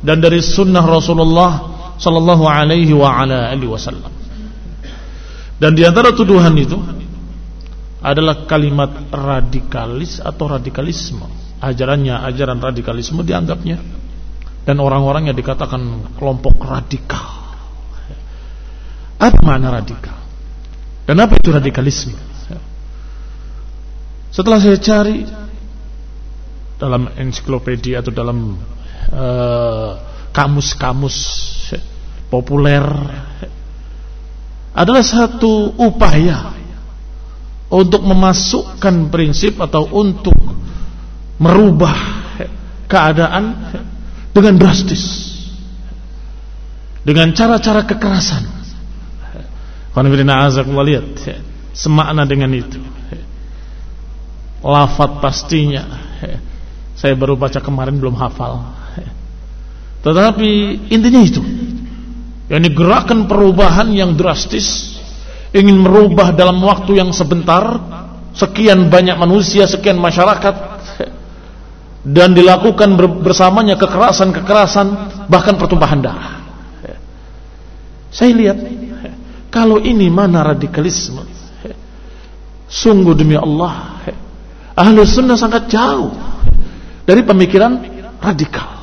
dan dari sunnah Rasulullah sallallahu alaihi wa ala alihi wasallam. Dan di antara tuduhan itu adalah kalimat radikalis atau radikalisme. Ajarannya ajaran radikalisme dianggapnya dan orang-orang yang dikatakan kelompok radikal. Apa makna radikal? Dan apa itu radikalisme? Setelah saya cari dalam ensiklopedia atau dalam kamus-kamus uh, populer. Adalah satu upaya untuk memasukkan prinsip atau untuk merubah keadaan dengan drastis. Dengan cara-cara kekerasan. Semakna dengan itu. Lafat pastinya. Saya baru baca kemarin belum hafal tetapi intinya itu ini gerakan perubahan yang drastis ingin merubah dalam waktu yang sebentar sekian banyak manusia, sekian masyarakat dan dilakukan bersamanya kekerasan-kekerasan bahkan pertumpahan darah. Saya lihat kalau ini mana radikalisme sungguh demi Allah ahlu sunnah sangat jauh dari pemikiran radikal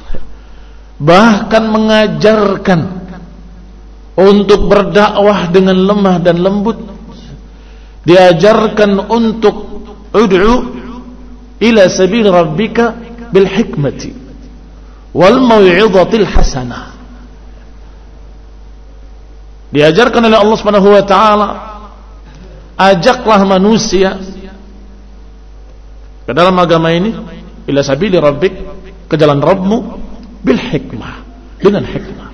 bahkan mengajarkan untuk berdakwah dengan lemah dan lembut. Diajarkan untuk ud'u ila sabil rabbika bil hikmati wal mau'izatil hasanah. Diajarkan oleh Allah Subhanahu wa taala ajaklah manusia ke dalam agama ini ila sabili rabbik ke jalan Rabbmu bil hikmah dengan hikmah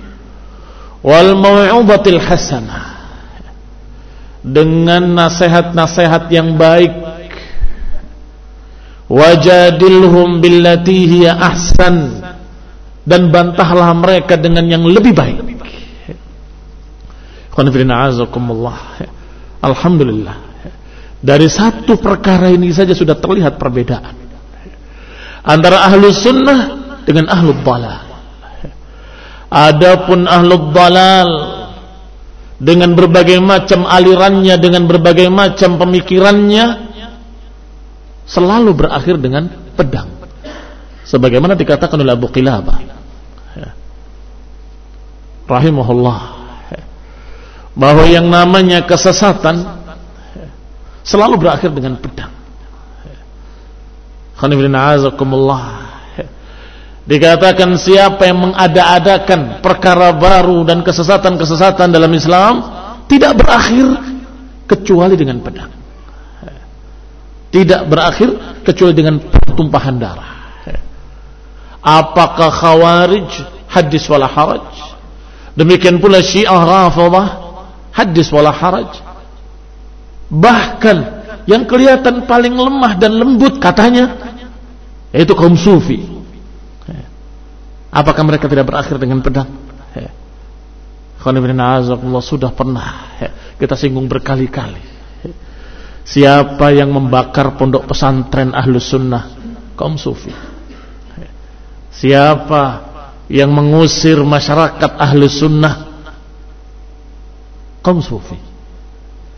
wal mau'izatil hasanah dengan nasihat-nasihat yang baik. wajadilhum billati hiya ahsan dan bantahlah mereka dengan yang lebih baik. Alhamdulillah. Dari satu perkara ini saja sudah terlihat perbedaan. Antara ahlu sunnah dengan ahlu balal Adapun ahlul dalal dengan berbagai macam alirannya, dengan berbagai macam pemikirannya selalu berakhir dengan pedang. Sebagaimana dikatakan oleh Abu Qilabah rahimahullah bahwa yang namanya kesesatan selalu berakhir dengan pedang. Khanifidina azakumullah Dikatakan siapa yang mengada-adakan perkara baru dan kesesatan-kesesatan dalam Islam tidak berakhir kecuali dengan pedang. Tidak berakhir kecuali dengan pertumpahan darah. Apakah khawarij hadis wala haraj? Demikian pula Syiah Rafidah hadis wala haraj. Bahkan yang kelihatan paling lemah dan lembut katanya yaitu kaum sufi Apakah mereka tidak berakhir dengan pedang? Allah sudah pernah kita singgung berkali-kali. Siapa yang membakar pondok pesantren ahlu sunnah kaum sufi? Siapa yang mengusir masyarakat ahlu sunnah kaum sufi?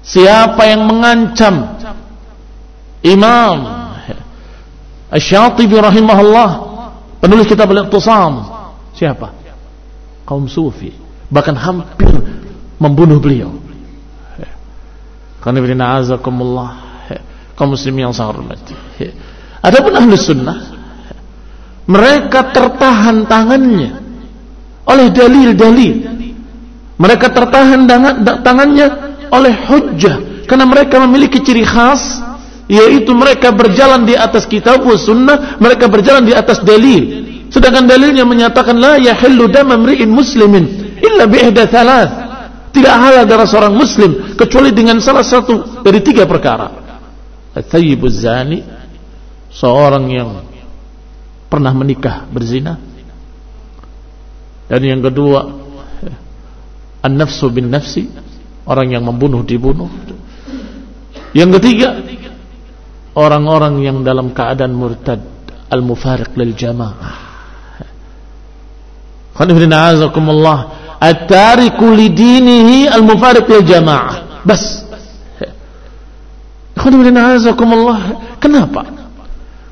Siapa yang mengancam Imam Asy-Syatibi rahimahullah Penulis kitab Al-Iqtisam siapa? Kaum sufi. Bahkan hampir membunuh beliau. Karena bin azakumullah. Kaum muslim yang saya hormati. Adapun ahli sunnah mereka tertahan tangannya oleh dalil-dalil. Mereka tertahan tangannya oleh hujjah karena mereka memiliki ciri khas yaitu mereka berjalan di atas kitab sunnah mereka berjalan di atas dalil. Sedangkan dalilnya menyatakan la yahillu dam muslimin illa bi thalath. Tidak halal darah seorang muslim kecuali dengan salah satu dari tiga perkara. At-thayyibuz zani seorang yang pernah menikah berzina. Dan yang kedua an-nafsu bin nafsi orang yang membunuh dibunuh. Yang ketiga orang-orang yang dalam keadaan murtad al-mufariq lil jamaah Khonibina azakumullah at-tariku lidinihi al-mufariq lil jamaah. Bas. Khonibina azakumullah. Kenapa?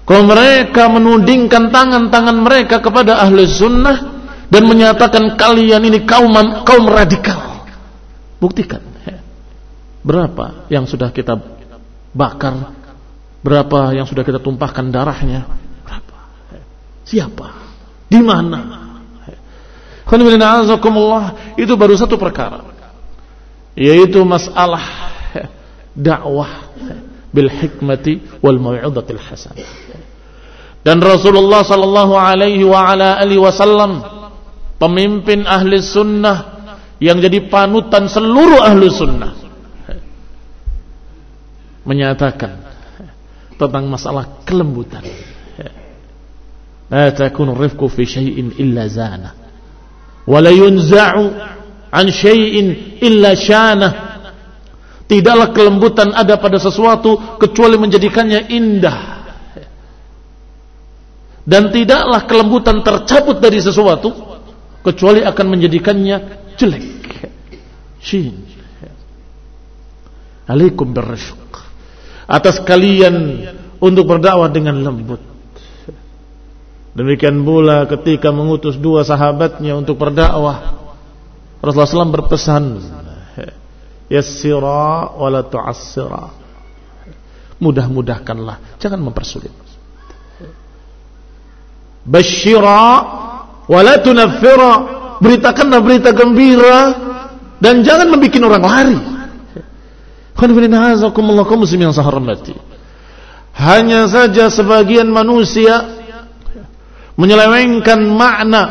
Kalau mereka menudingkan tangan-tangan mereka kepada ahli sunnah dan menyatakan kalian ini kaum kaum radikal. Buktikan. Berapa yang sudah kita bakar? Berapa yang sudah kita tumpahkan darahnya? Berapa? Siapa? Di mana? itu baru satu perkara yaitu masalah dakwah bil hikmati wal mau'izatil hasanah dan Rasulullah sallallahu alaihi wa ala alihi wasallam pemimpin ahli sunnah yang jadi panutan seluruh ahli sunnah menyatakan tentang masalah kelembutan. La takunu rifqu fi syai'in illa zana. Wala yunza'u an syai'in illa syana tidaklah kelembutan ada pada sesuatu kecuali menjadikannya indah. Dan tidaklah kelembutan tercabut dari sesuatu kecuali akan menjadikannya jelek. Shin alaikum birrifq atas kalian untuk berdakwah dengan lembut Demikian pula ketika mengutus dua sahabatnya untuk berdakwah. Rasulullah SAW berpesan, Yassira wa la tu'assira. Mudah-mudahkanlah, jangan mempersulit. Bashira wa la tunaffira. Beritakanlah berita gembira dan jangan membuat orang lari. Hanya saja sebagian manusia menyelewengkan makna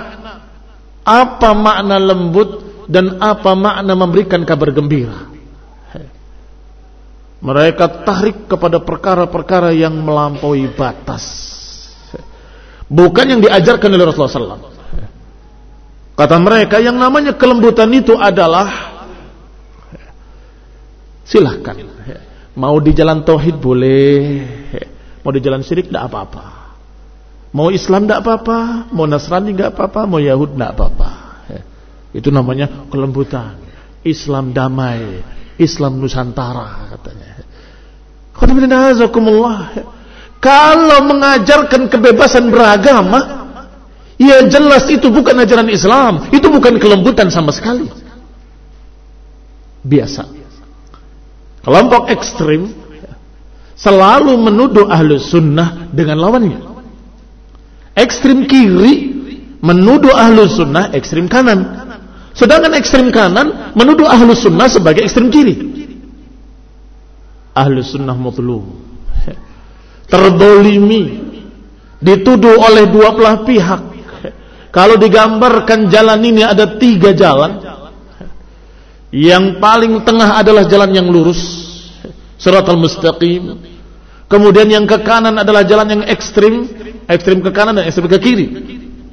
apa makna lembut dan apa makna memberikan kabar gembira. Mereka tarik kepada perkara-perkara yang melampaui batas. Bukan yang diajarkan oleh Rasulullah SAW. Kata mereka yang namanya kelembutan itu adalah silahkan. Mau di jalan tauhid boleh, mau di jalan syirik tidak apa-apa. Mau Islam tidak apa-apa, mau Nasrani tidak apa-apa, mau Yahud tidak apa-apa. Itu namanya kelembutan. Islam damai, Islam Nusantara katanya. Kalau mengajarkan kebebasan beragama, ya jelas itu bukan ajaran Islam, itu bukan kelembutan sama sekali. Biasa. Kelompok ekstrim selalu menuduh ahlu sunnah dengan lawannya. Ekstrim kiri menuduh ahlu sunnah ekstrim kanan. Sedangkan ekstrim kanan menuduh ahlu sunnah sebagai ekstrim kiri. Ahlu sunnah mutlum. Terdolimi. Dituduh oleh dua belah pihak. Kalau digambarkan jalan ini ada tiga jalan. Yang paling tengah adalah jalan yang lurus. Surat al-mustaqim. Kemudian yang ke kanan adalah jalan yang ekstrim ekstrem ke kanan dan ekstrem ke kiri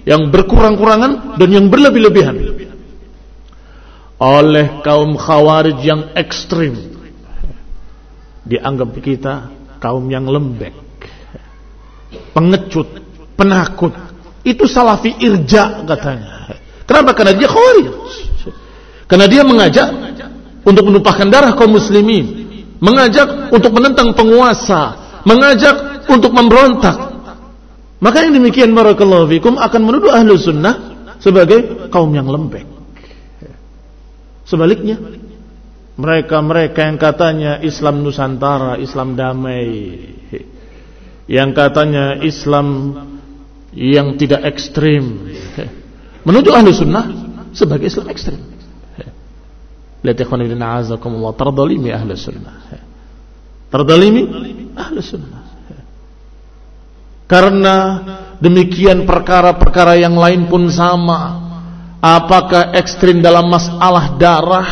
yang berkurang-kurangan dan yang berlebih-lebihan oleh kaum khawarij yang ekstrim dianggap kita kaum yang lembek pengecut penakut itu salafi irja katanya kenapa? karena dia khawarij karena dia mengajak untuk menumpahkan darah kaum muslimin mengajak untuk menentang penguasa mengajak untuk memberontak maka yang demikian barakallahu fikum akan menuduh ahlu sunnah sebagai kaum yang lembek. Sebaliknya, mereka-mereka yang katanya Islam Nusantara, Islam damai, yang katanya Islam yang tidak ekstrim, menuduh ahlu sunnah sebagai Islam ekstrim. Lihat ikhwan ibn a'azakumullah, terdolimi ahlu sunnah. Terdolimi ahlu sunnah. Karena demikian perkara-perkara yang lain pun sama. Apakah ekstrim dalam masalah darah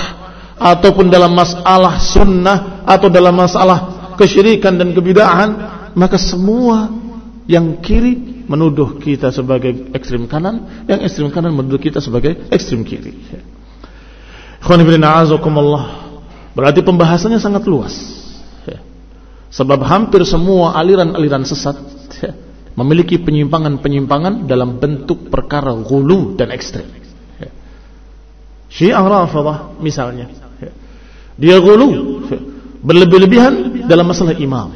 ataupun dalam masalah sunnah atau dalam masalah kesyirikan dan kebidahan, maka semua yang kiri menuduh kita sebagai ekstrim kanan, yang ekstrim kanan menuduh kita sebagai ekstrim kiri. Berarti pembahasannya sangat luas. Sebab hampir semua aliran-aliran sesat memiliki penyimpangan-penyimpangan dalam bentuk perkara gulu dan ekstrem. Syiah Rafidah misalnya. Dia gulu berlebih-lebihan dalam masalah imam.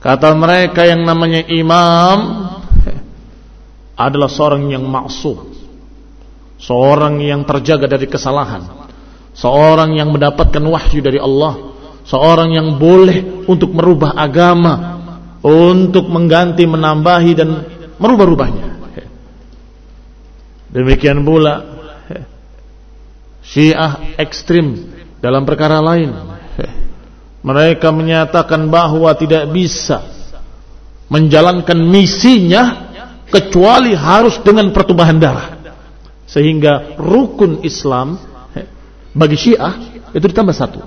Kata mereka yang namanya imam adalah seorang yang maksum. Seorang yang terjaga dari kesalahan. Seorang yang mendapatkan wahyu dari Allah. Seorang yang boleh untuk merubah agama. Untuk mengganti, menambahi dan merubah-rubahnya. Demikian pula Syiah ekstrim dalam perkara lain. Mereka menyatakan bahwa tidak bisa menjalankan misinya kecuali harus dengan pertumbuhan darah. Sehingga rukun Islam bagi Syiah itu ditambah satu.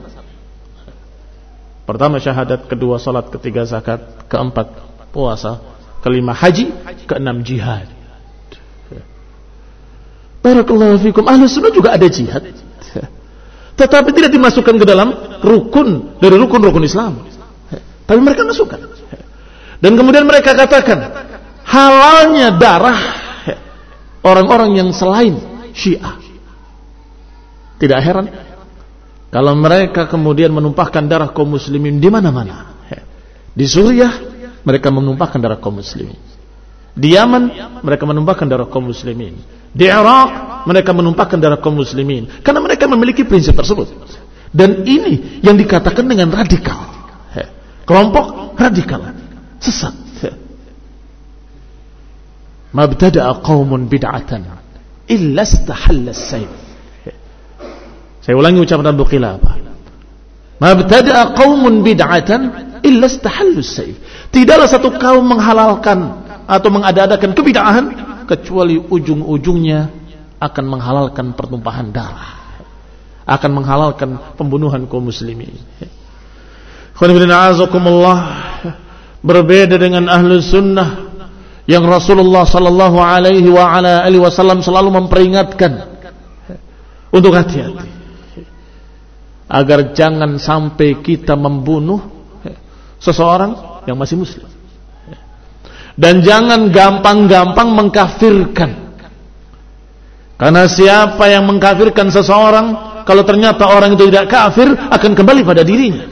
Pertama syahadat, kedua salat, ketiga zakat, keempat puasa, kelima haji, keenam jihad. Barakallahu fikum. Ahli sunnah juga ada jihad. Tetapi tidak dimasukkan ke dalam rukun dari rukun-rukun Islam. Tapi mereka masukkan. Dan kemudian mereka katakan halalnya darah orang-orang yang selain Syiah. Tidak heran kalau mereka kemudian menumpahkan darah kaum muslimin di mana-mana. Di Suriah mereka menumpahkan darah kaum muslimin. Di Yaman mereka menumpahkan darah kaum muslimin. Di Irak mereka menumpahkan darah kaum muslimin karena mereka memiliki prinsip tersebut. Dan ini yang dikatakan dengan radikal. Kelompok radikal, sesat. Mabtada'a qaumun bid'atan illa istahalla as-sayf. Saya ulangi ucapan Abu Qilabah. Mabtada'a qaumun bid'atan illa istahalla as-sayf. Tidaklah satu kaum menghalalkan atau mengada-adakan kebid'ahan kecuali ujung-ujungnya akan menghalalkan pertumpahan darah akan menghalalkan pembunuhan kaum muslimin berbeda dengan ahlu sunnah yang Rasulullah sallallahu alaihi wasallam selalu memperingatkan untuk hati-hati agar jangan sampai kita membunuh seseorang yang masih muslim dan jangan gampang-gampang mengkafirkan. Karena siapa yang mengkafirkan seseorang, kalau ternyata orang itu tidak kafir, akan kembali pada dirinya.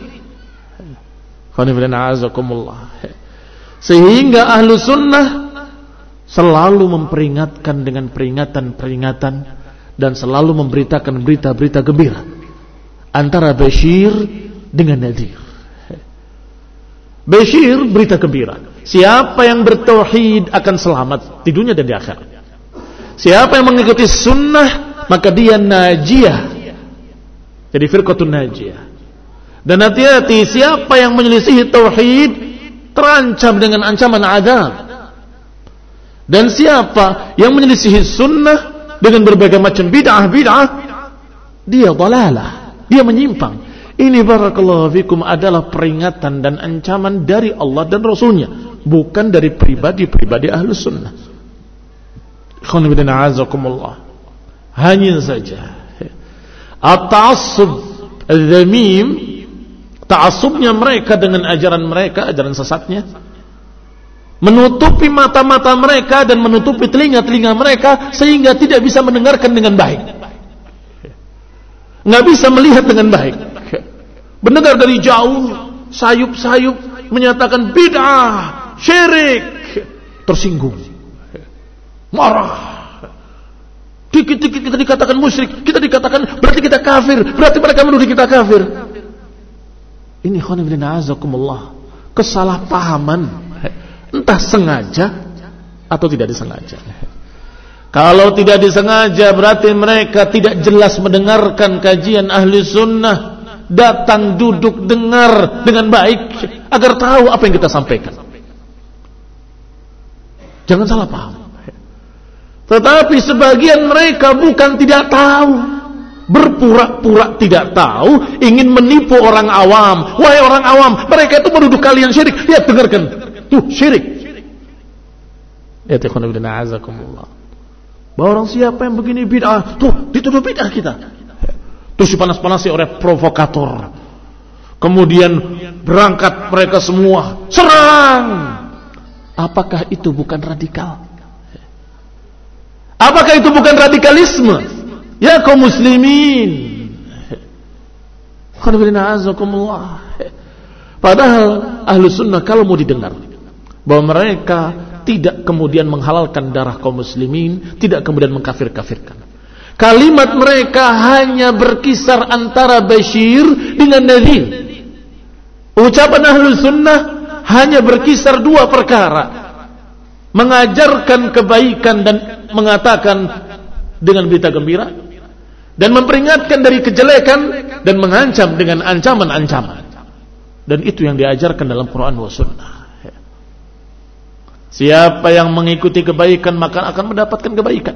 Sehingga ahlu sunnah selalu memperingatkan dengan peringatan-peringatan dan selalu memberitakan berita-berita gembira antara Bashir dengan Nadir. Bashir berita gembira Siapa yang bertauhid akan selamat di dunia dan di akhirat. Siapa yang mengikuti sunnah maka dia najiyah. Jadi firqatun najiyah. Dan hati-hati siapa yang menyelisihi tauhid terancam dengan ancaman azab. Dan siapa yang menyelisihi sunnah dengan berbagai macam bid'ah-bid'ah dia dalalah, dia menyimpang. Ini barakallahu fikum adalah peringatan dan ancaman dari Allah dan Rasulnya bukan dari pribadi-pribadi ahlu sunnah. Hanya saja at-ta'assub al-dhamim ta'assubnya mereka dengan ajaran mereka, ajaran sesatnya menutupi mata-mata mereka dan menutupi telinga-telinga mereka sehingga tidak bisa mendengarkan dengan baik. Nggak bisa melihat dengan baik. Mendengar dari jauh, sayup-sayup menyatakan bid'ah, syirik tersinggung marah dikit-dikit kita dikatakan musyrik kita dikatakan berarti kita kafir berarti mereka menuduh kita kafir ini khonibina azakumullah. Kesalahpahaman. Entah sengaja atau tidak disengaja. Kalau tidak disengaja berarti mereka tidak jelas mendengarkan kajian ahli sunnah. Datang duduk dengar dengan baik agar tahu apa yang kita sampaikan. Jangan salah paham. Tetapi sebagian mereka bukan tidak tahu. Berpura-pura tidak tahu, ingin menipu orang awam. Wahai orang awam, mereka itu menuduh kalian syirik. Lihat dengarkan. Tuh, syirik. A'azakumullah. Bahwa orang siapa yang begini bid'ah, tuh dituduh bid'ah kita. Terus dipanas-panasi oleh provokator. Kemudian berangkat mereka semua serang Apakah itu bukan radikal? Apakah itu bukan radikalisme? Ya kaum muslimin. Padahal ahlu sunnah kalau mau didengar bahwa mereka tidak kemudian menghalalkan darah kaum muslimin, tidak kemudian mengkafir-kafirkan. Kalimat mereka hanya berkisar antara Bashir dengan Nadir. Ucapan ahlu sunnah hanya berkisar dua perkara. Mengajarkan kebaikan dan mengatakan dengan berita gembira dan memperingatkan dari kejelekan dan mengancam dengan ancaman-ancaman. Dan itu yang diajarkan dalam Quran wa sunnah. Siapa yang mengikuti kebaikan maka akan mendapatkan kebaikan.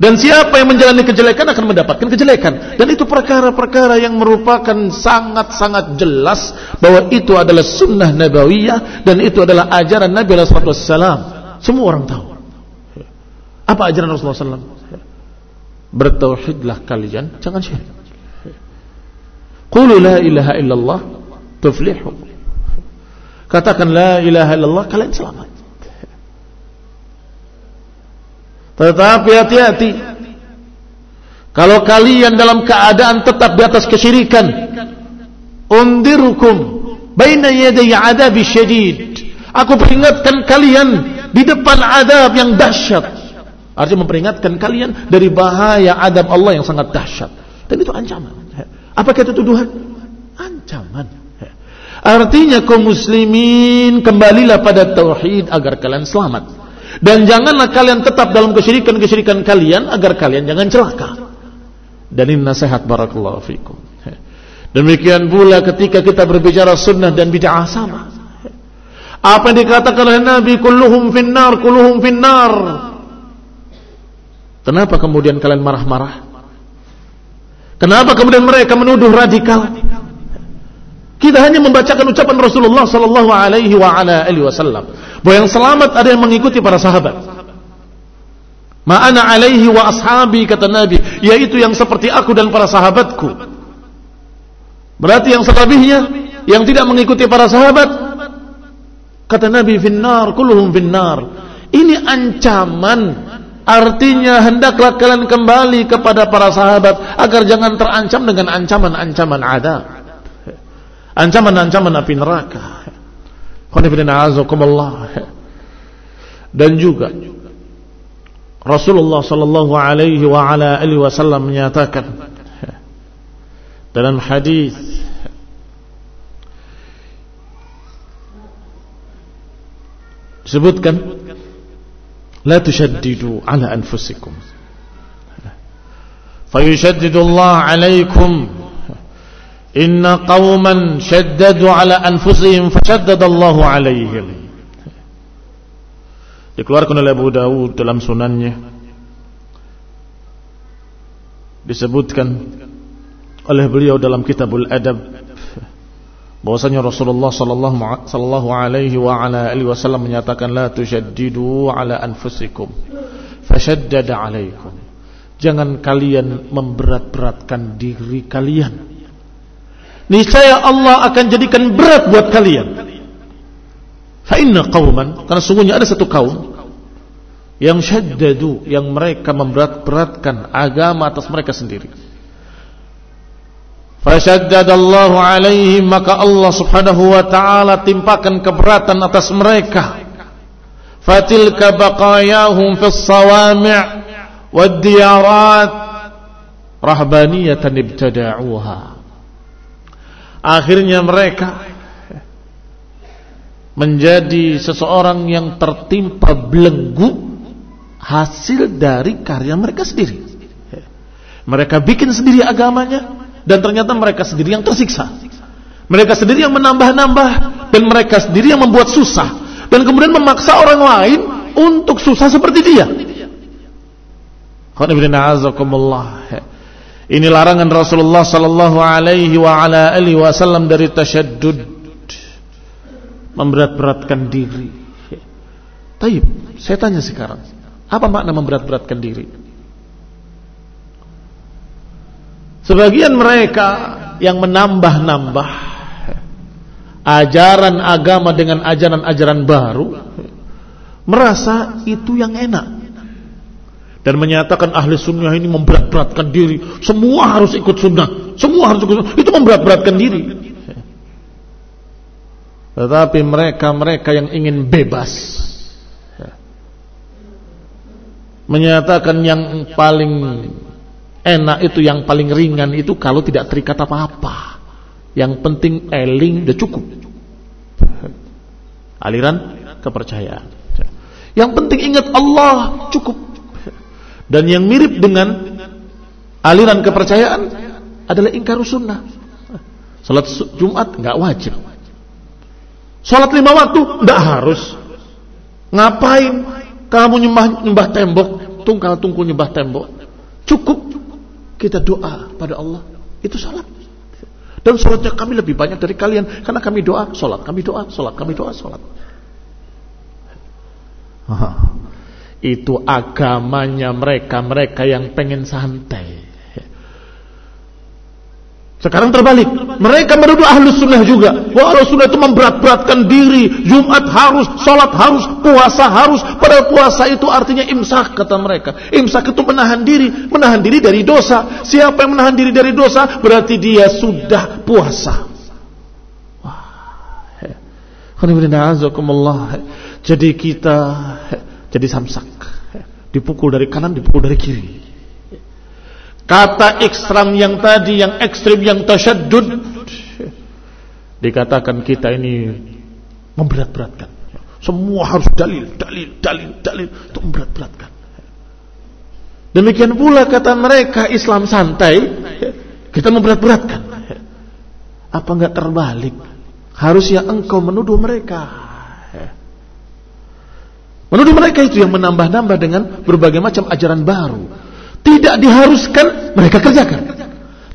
Dan siapa yang menjalani kejelekan akan mendapatkan kejelekan. Dan itu perkara-perkara yang merupakan sangat-sangat jelas bahwa itu adalah sunnah nabawiyah dan itu adalah ajaran Nabi SAW. Semua orang tahu. Apa ajaran Rasulullah SAW? Bertauhidlah kalian, jangan syirik. Qulu la ilaha illallah tuflihu. Katakan la ilaha illallah kalian selamat. Tetapi hati-hati. Kalau kalian dalam keadaan tetap di atas kesyirikan, undirukum baina yaday adabi syadid. Aku peringatkan kalian di depan adab yang dahsyat. Artinya memperingatkan kalian dari bahaya adab Allah yang sangat dahsyat. Dan itu ancaman. Apa kata tuduhan? Ancaman. Artinya kaum muslimin kembalilah pada tauhid agar kalian selamat. Dan janganlah kalian tetap dalam kesyirikan-kesyirikan kalian agar kalian jangan celaka. Dan ini nasihat barakallahu fikum. Demikian pula ketika kita berbicara sunnah dan bid'ah sama. Apa yang dikatakan oleh Nabi kulluhum finnar, kulluhum finnar. Kenapa kemudian kalian marah-marah? Kenapa kemudian mereka menuduh radikal? Kita hanya membacakan ucapan Rasulullah sallallahu alaihi wa wasallam bahwa yang selamat ada yang mengikuti para sahabat. Ma'ana alaihi wa ashabi kata Nabi, yaitu yang seperti aku dan para sahabatku. Berarti yang selebihnya yang tidak mengikuti para sahabat kata Nabi finnar kulluhum finnar. Ini ancaman Artinya hendaklah kalian kembali kepada para sahabat agar jangan terancam dengan ancaman-ancaman adab ancaman-ancaman api neraka. Dan juga Rasulullah sallallahu alaihi wa ala alihi wasallam menyatakan dalam hadis disebutkan la tushaddidu ala anfusikum fayushaddidu Allah alaikum Inna qawman syaddadu ala anfusihim fasyaddadallahu alaihim Dikeluarkan oleh Abu Dawud dalam sunannya. Disebutkan oleh beliau dalam kitabul adab bahwasanya Rasulullah sallallahu alaihi wa ala alihi wasallam menyatakan la tushaddidu ala anfusikum fashaddada alaikum jangan kalian memberat-beratkan diri kalian niscaya Allah akan jadikan berat buat kalian. Fa inna qauman karena sungguhnya ada satu kaum yang syaddadu yang mereka memberat-beratkan agama atas mereka sendiri. Fasyaddadallahu alaihim maka Allah Subhanahu wa taala timpakan keberatan atas mereka. Fatilka baqayahum fis sawami' wad diyarat rahbaniyatan ibtada'uha akhirnya mereka menjadi seseorang yang tertimpa belenggu hasil dari karya mereka sendiri. Mereka bikin sendiri agamanya dan ternyata mereka sendiri yang tersiksa. Mereka sendiri yang menambah-nambah dan mereka sendiri yang membuat susah dan kemudian memaksa orang lain untuk susah seperti dia. Ini larangan Rasulullah sallallahu alaihi wa ala alihi wasallam dari tasyaddud memberat-beratkan diri. Taib, saya tanya sekarang, apa makna memberat-beratkan diri? Sebagian mereka yang menambah-nambah ajaran agama dengan ajaran-ajaran baru merasa itu yang enak. dan menyatakan ahli sunnah ini memberat-beratkan diri. Semua harus ikut sunnah. Semua harus ikut sunnah. Itu memberat-beratkan diri. Tetapi mereka-mereka yang ingin bebas. Menyatakan yang paling enak itu yang paling ringan itu kalau tidak terikat apa-apa yang penting eling udah cukup aliran kepercayaan yang penting ingat Allah cukup dan yang mirip dengan aliran kepercayaan adalah ingkar sunnah. Salat Jumat nggak wajib. Salat lima waktu nggak harus. Ngapain kamu nyembah nyembah tembok, tungkal tungkul nyembah tembok? Cukup kita doa pada Allah. Itu salat. Dan salatnya kami lebih banyak dari kalian karena kami doa, salat, kami doa, salat, kami doa, salat itu agamanya mereka-mereka yang pengen santai. Sekarang terbalik, mereka menuduh ahlus sunnah juga. Wah ahlus sunnah itu memberat-beratkan diri. Jumat harus, sholat harus, puasa harus. Padahal puasa itu artinya imsak kata mereka. Imsak itu menahan diri, menahan diri dari dosa. Siapa yang menahan diri dari dosa berarti dia sudah puasa. Wah, jadi kita jadi samsak. Dipukul dari kanan, dipukul dari kiri. Kata ekstrim yang tadi, yang ekstrim, yang tasyadud. Dikatakan kita ini memberat-beratkan. Semua harus dalil, dalil, dalil, dalil. Itu memberat-beratkan. Demikian pula kata mereka Islam santai, kita memberat-beratkan. Apa enggak terbalik? Harusnya engkau menuduh mereka. Menuduh mereka itu yang menambah-nambah dengan berbagai macam ajaran baru. Tidak diharuskan, mereka kerjakan.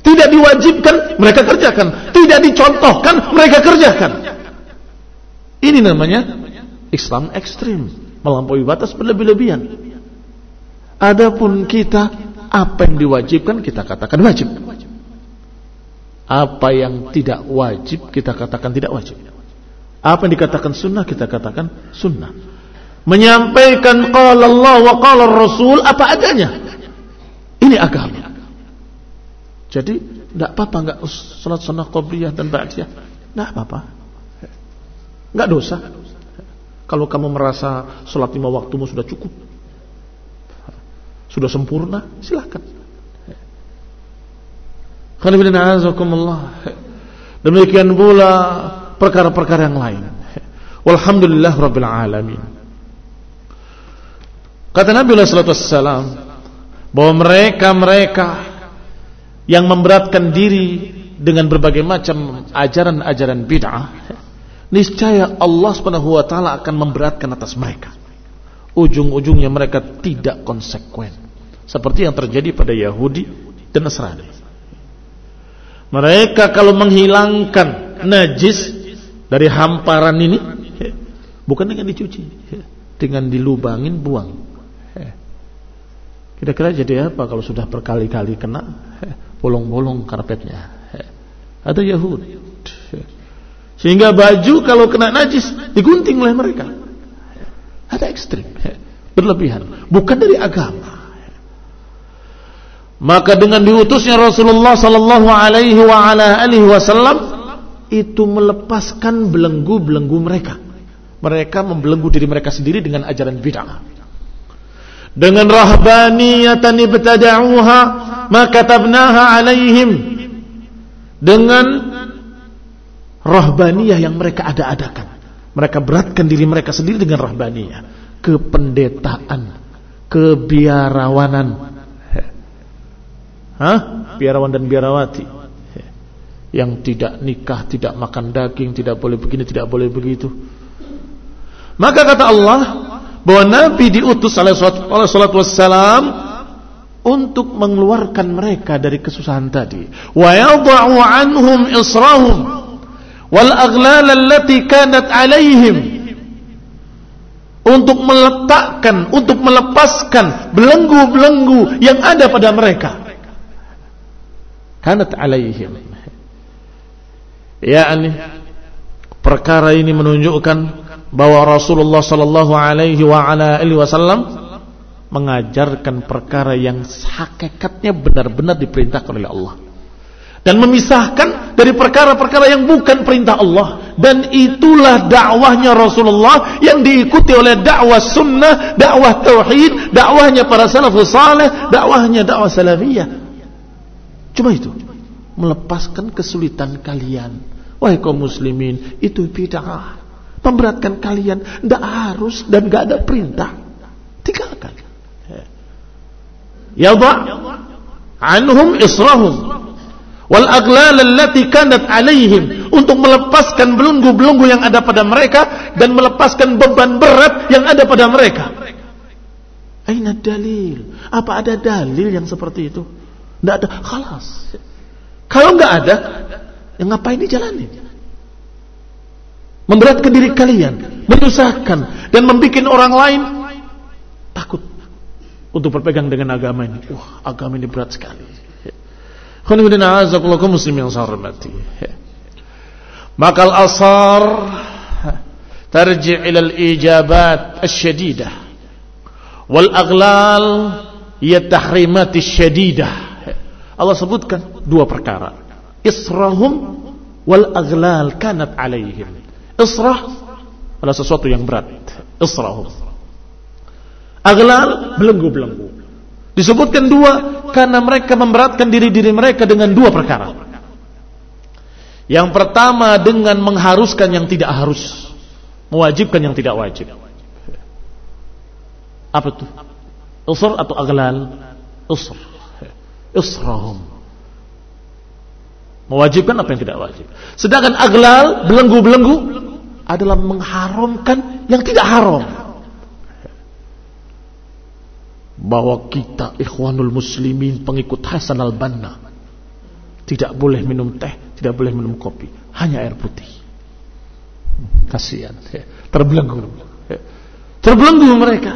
Tidak diwajibkan, mereka kerjakan. Tidak dicontohkan, mereka kerjakan. Ini namanya Islam ekstrim, melampaui batas berlebih-lebihan. Adapun kita, apa yang diwajibkan kita katakan wajib. Apa yang tidak wajib kita katakan tidak wajib. Apa yang dikatakan sunnah kita katakan sunnah menyampaikan qala Allah wa qala Rasul apa adanya. Ini agama. Jadi tidak apa-apa enggak salat sunnah qabliyah dan ba'diyah. Tidak apa-apa. Enggak dosa. Kalau kamu merasa salat lima waktumu sudah cukup. Sudah sempurna, silakan. Demikian pula perkara-perkara yang lain. Walhamdulillah rabbil alamin. Kata Nabi SAW bahwa mereka-mereka yang memberatkan diri dengan berbagai macam ajaran-ajaran bid'ah, niscaya Allah taala akan memberatkan atas mereka. Ujung-ujungnya mereka tidak konsekuen. Seperti yang terjadi pada Yahudi dan Nasrani. Mereka kalau menghilangkan najis dari hamparan ini bukan dengan dicuci, dengan dilubangin buang. Kira-kira jadi apa kalau sudah berkali-kali kena bolong-bolong karpetnya? Ada Yahudi. Sehingga baju kalau kena najis digunting oleh mereka. Ada ekstrim, berlebihan, bukan dari agama. Maka dengan diutusnya Rasulullah sallallahu alaihi wasallam itu melepaskan belenggu-belenggu mereka. Mereka membelenggu diri mereka sendiri dengan ajaran bid'ah dengan rahbaniyatan ibtada'uha ma katabnaha alaihim. Dengan rahbaniyah yang mereka ada-adakan. Mereka beratkan diri mereka sendiri dengan rahbaniyah. Kependetaan kebiarawanan. Hah? biarawan dan biarawati. Yang tidak nikah, tidak makan daging, tidak boleh begini, tidak boleh begitu. Maka kata Allah, bahwa Nabi diutus oleh salatu wassalam untuk mengeluarkan mereka dari kesusahan tadi. Wa yadha'u anhum israhum wal aghlal allati kanat alaihim. Untuk meletakkan, untuk melepaskan belenggu-belenggu yang ada pada mereka. Kanat alaihim. Ya, perkara ini menunjukkan bahwa Rasulullah sallallahu alaihi wasallam mengajarkan perkara yang hakikatnya benar-benar diperintahkan oleh Allah. Dan memisahkan dari perkara-perkara yang bukan perintah Allah. Dan itulah dakwahnya Rasulullah yang diikuti oleh dakwah sunnah dakwah tauhid dakwahnya para salafus saleh dakwahnya dakwah salafiyah. Cuma itu. Melepaskan kesulitan kalian. Wahai kaum muslimin itu bid'ah memberatkan kalian tidak harus dan tidak ada perintah tinggalkan yadha anhum israhum wal aglal allati kanat alaihim untuk melepaskan belenggu-belenggu yang ada pada mereka dan melepaskan beban berat yang ada pada mereka. Aina dalil? Apa ada dalil yang seperti itu? Tidak ada. Khalas. Kalau nggak ada, yang ngapain dijalani? Memberatkan diri kalian, menyusahkan dan membuat orang lain takut untuk berpegang dengan agama ini. Wah, agama ini berat sekali. Muslim yang saya hormati. Maka al-asar tarji' ila al-ijabat asy-syadidah wal aghlal ya tahrimat asy-syadidah. Allah sebutkan dua perkara. Israhum wal aghlal kanat alaihim. Israh adalah sesuatu yang berat. Israhum Aglal belenggu-belenggu. Disebutkan dua karena mereka memberatkan diri-diri mereka dengan dua perkara. Yang pertama dengan mengharuskan yang tidak harus, mewajibkan yang tidak wajib. Apa itu? Usr atau aglal? Usr. Usrahum. Mewajibkan apa yang tidak wajib. Sedangkan aglal, belenggu-belenggu adalah mengharamkan yang tidak haram bahwa kita ikhwanul muslimin pengikut Hasan al-Banna tidak boleh minum teh, tidak boleh minum kopi, hanya air putih. Kasihan, ya. terbelenggu. Ya. Terbelenggu mereka.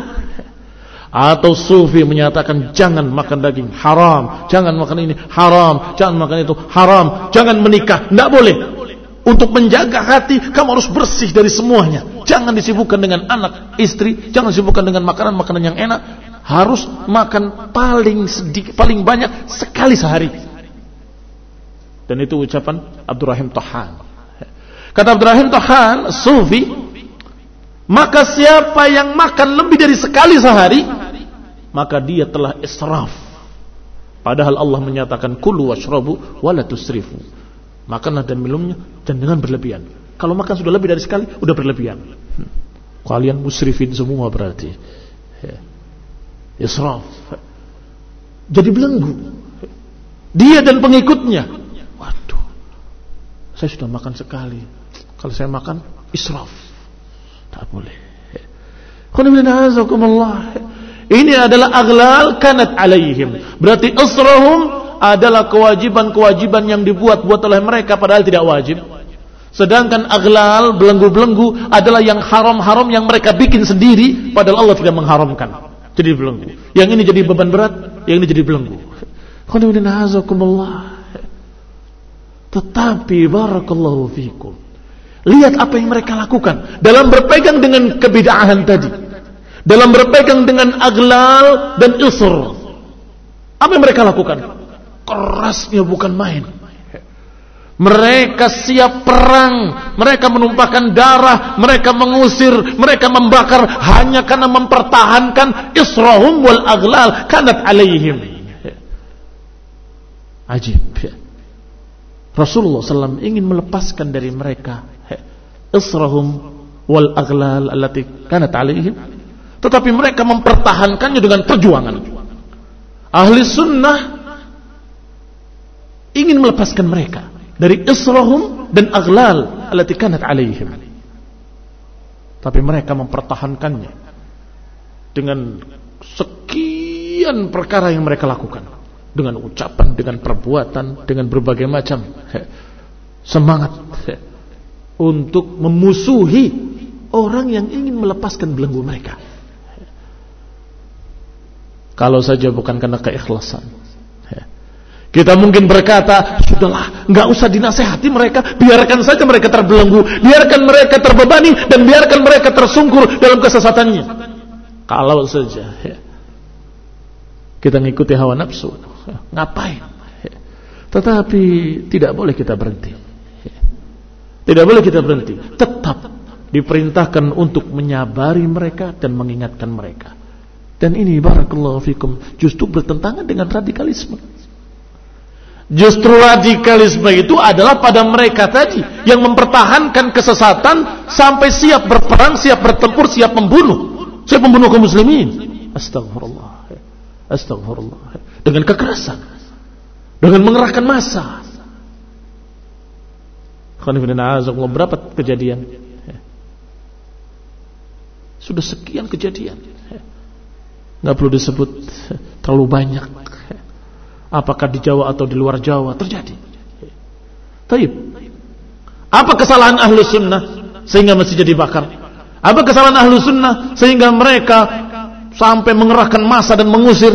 Atau sufi menyatakan jangan makan daging haram, jangan makan ini haram, jangan makan itu haram, jangan menikah, tidak boleh. Untuk menjaga hati kamu harus bersih dari semuanya. Jangan disibukkan dengan anak, istri, jangan disibukkan dengan makanan-makanan yang enak, harus makan paling sedikit, paling banyak sekali sehari. Dan itu ucapan Abdurrahim Tahan. Kata Abdurrahim Tahan, Sufi, maka siapa yang makan lebih dari sekali sehari, maka dia telah israf. Padahal Allah menyatakan kulu washrabu wala tusrifu. Makanlah dan minumnya dan dengan berlebihan. Kalau makan sudah lebih dari sekali, sudah berlebihan. Hmm. Kalian musrifin semua berarti. Ya. Israf. Jadi belenggu. Dia dan pengikutnya. Waduh. Saya sudah makan sekali. Kalau saya makan israf. Tak boleh. Ini adalah aglal kanat alaihim. Berarti israhum adalah kewajiban-kewajiban yang dibuat-buat oleh mereka padahal tidak wajib Sedangkan aglal, belenggu-belenggu adalah yang haram-haram yang mereka bikin sendiri padahal Allah tidak mengharamkan jadi belenggu. Yang ini jadi beban berat, yang ini jadi belenggu. Tetapi barakallahu fikum. Lihat apa yang mereka lakukan dalam berpegang dengan kebidaahan tadi. Dalam berpegang dengan aglal dan isr. Apa yang mereka lakukan? Kerasnya bukan main. Mereka siap perang, mereka menumpahkan darah, mereka mengusir, mereka membakar hanya karena mempertahankan israhum wal aglal kanat alaihim. Ajib. Rasulullah SAW ingin melepaskan dari mereka israhum wal aglal allati kanat alaihim. Tetapi mereka mempertahankannya dengan perjuangan. Ahli sunnah ingin melepaskan mereka dari israhum dan aglal allati kanat alaihim. Tapi mereka mempertahankannya dengan sekian perkara yang mereka lakukan dengan ucapan, dengan perbuatan, dengan berbagai macam semangat untuk memusuhi orang yang ingin melepaskan belenggu mereka. Kalau saja bukan karena keikhlasan, kita mungkin berkata, sudahlah, nggak usah dinasehati mereka, biarkan saja mereka terbelenggu, biarkan mereka terbebani dan biarkan mereka tersungkur dalam kesesatannya. Kalau saja, ya. Kita ngikuti hawa nafsu. Ngapain? Tetapi tidak boleh kita berhenti. Tidak boleh kita berhenti. Tetap diperintahkan untuk menyabari mereka dan mengingatkan mereka. Dan ini barakallahu fikum justru bertentangan dengan radikalisme. Justru radikalisme itu adalah pada mereka tadi yang mempertahankan kesesatan sampai siap berperang, siap bertempur, siap membunuh. Siap membunuh kaum muslimin. Astagfirullah. Astagfirullah. Dengan kekerasan. Dengan mengerahkan massa. Berapa kejadian? Sudah sekian kejadian. Nggak perlu disebut terlalu banyak Apakah di Jawa atau di luar Jawa terjadi. Taib. Apa kesalahan ahlu sunnah sehingga masjid dibakar? Apa kesalahan ahlu sunnah sehingga mereka sampai mengerahkan massa dan mengusir?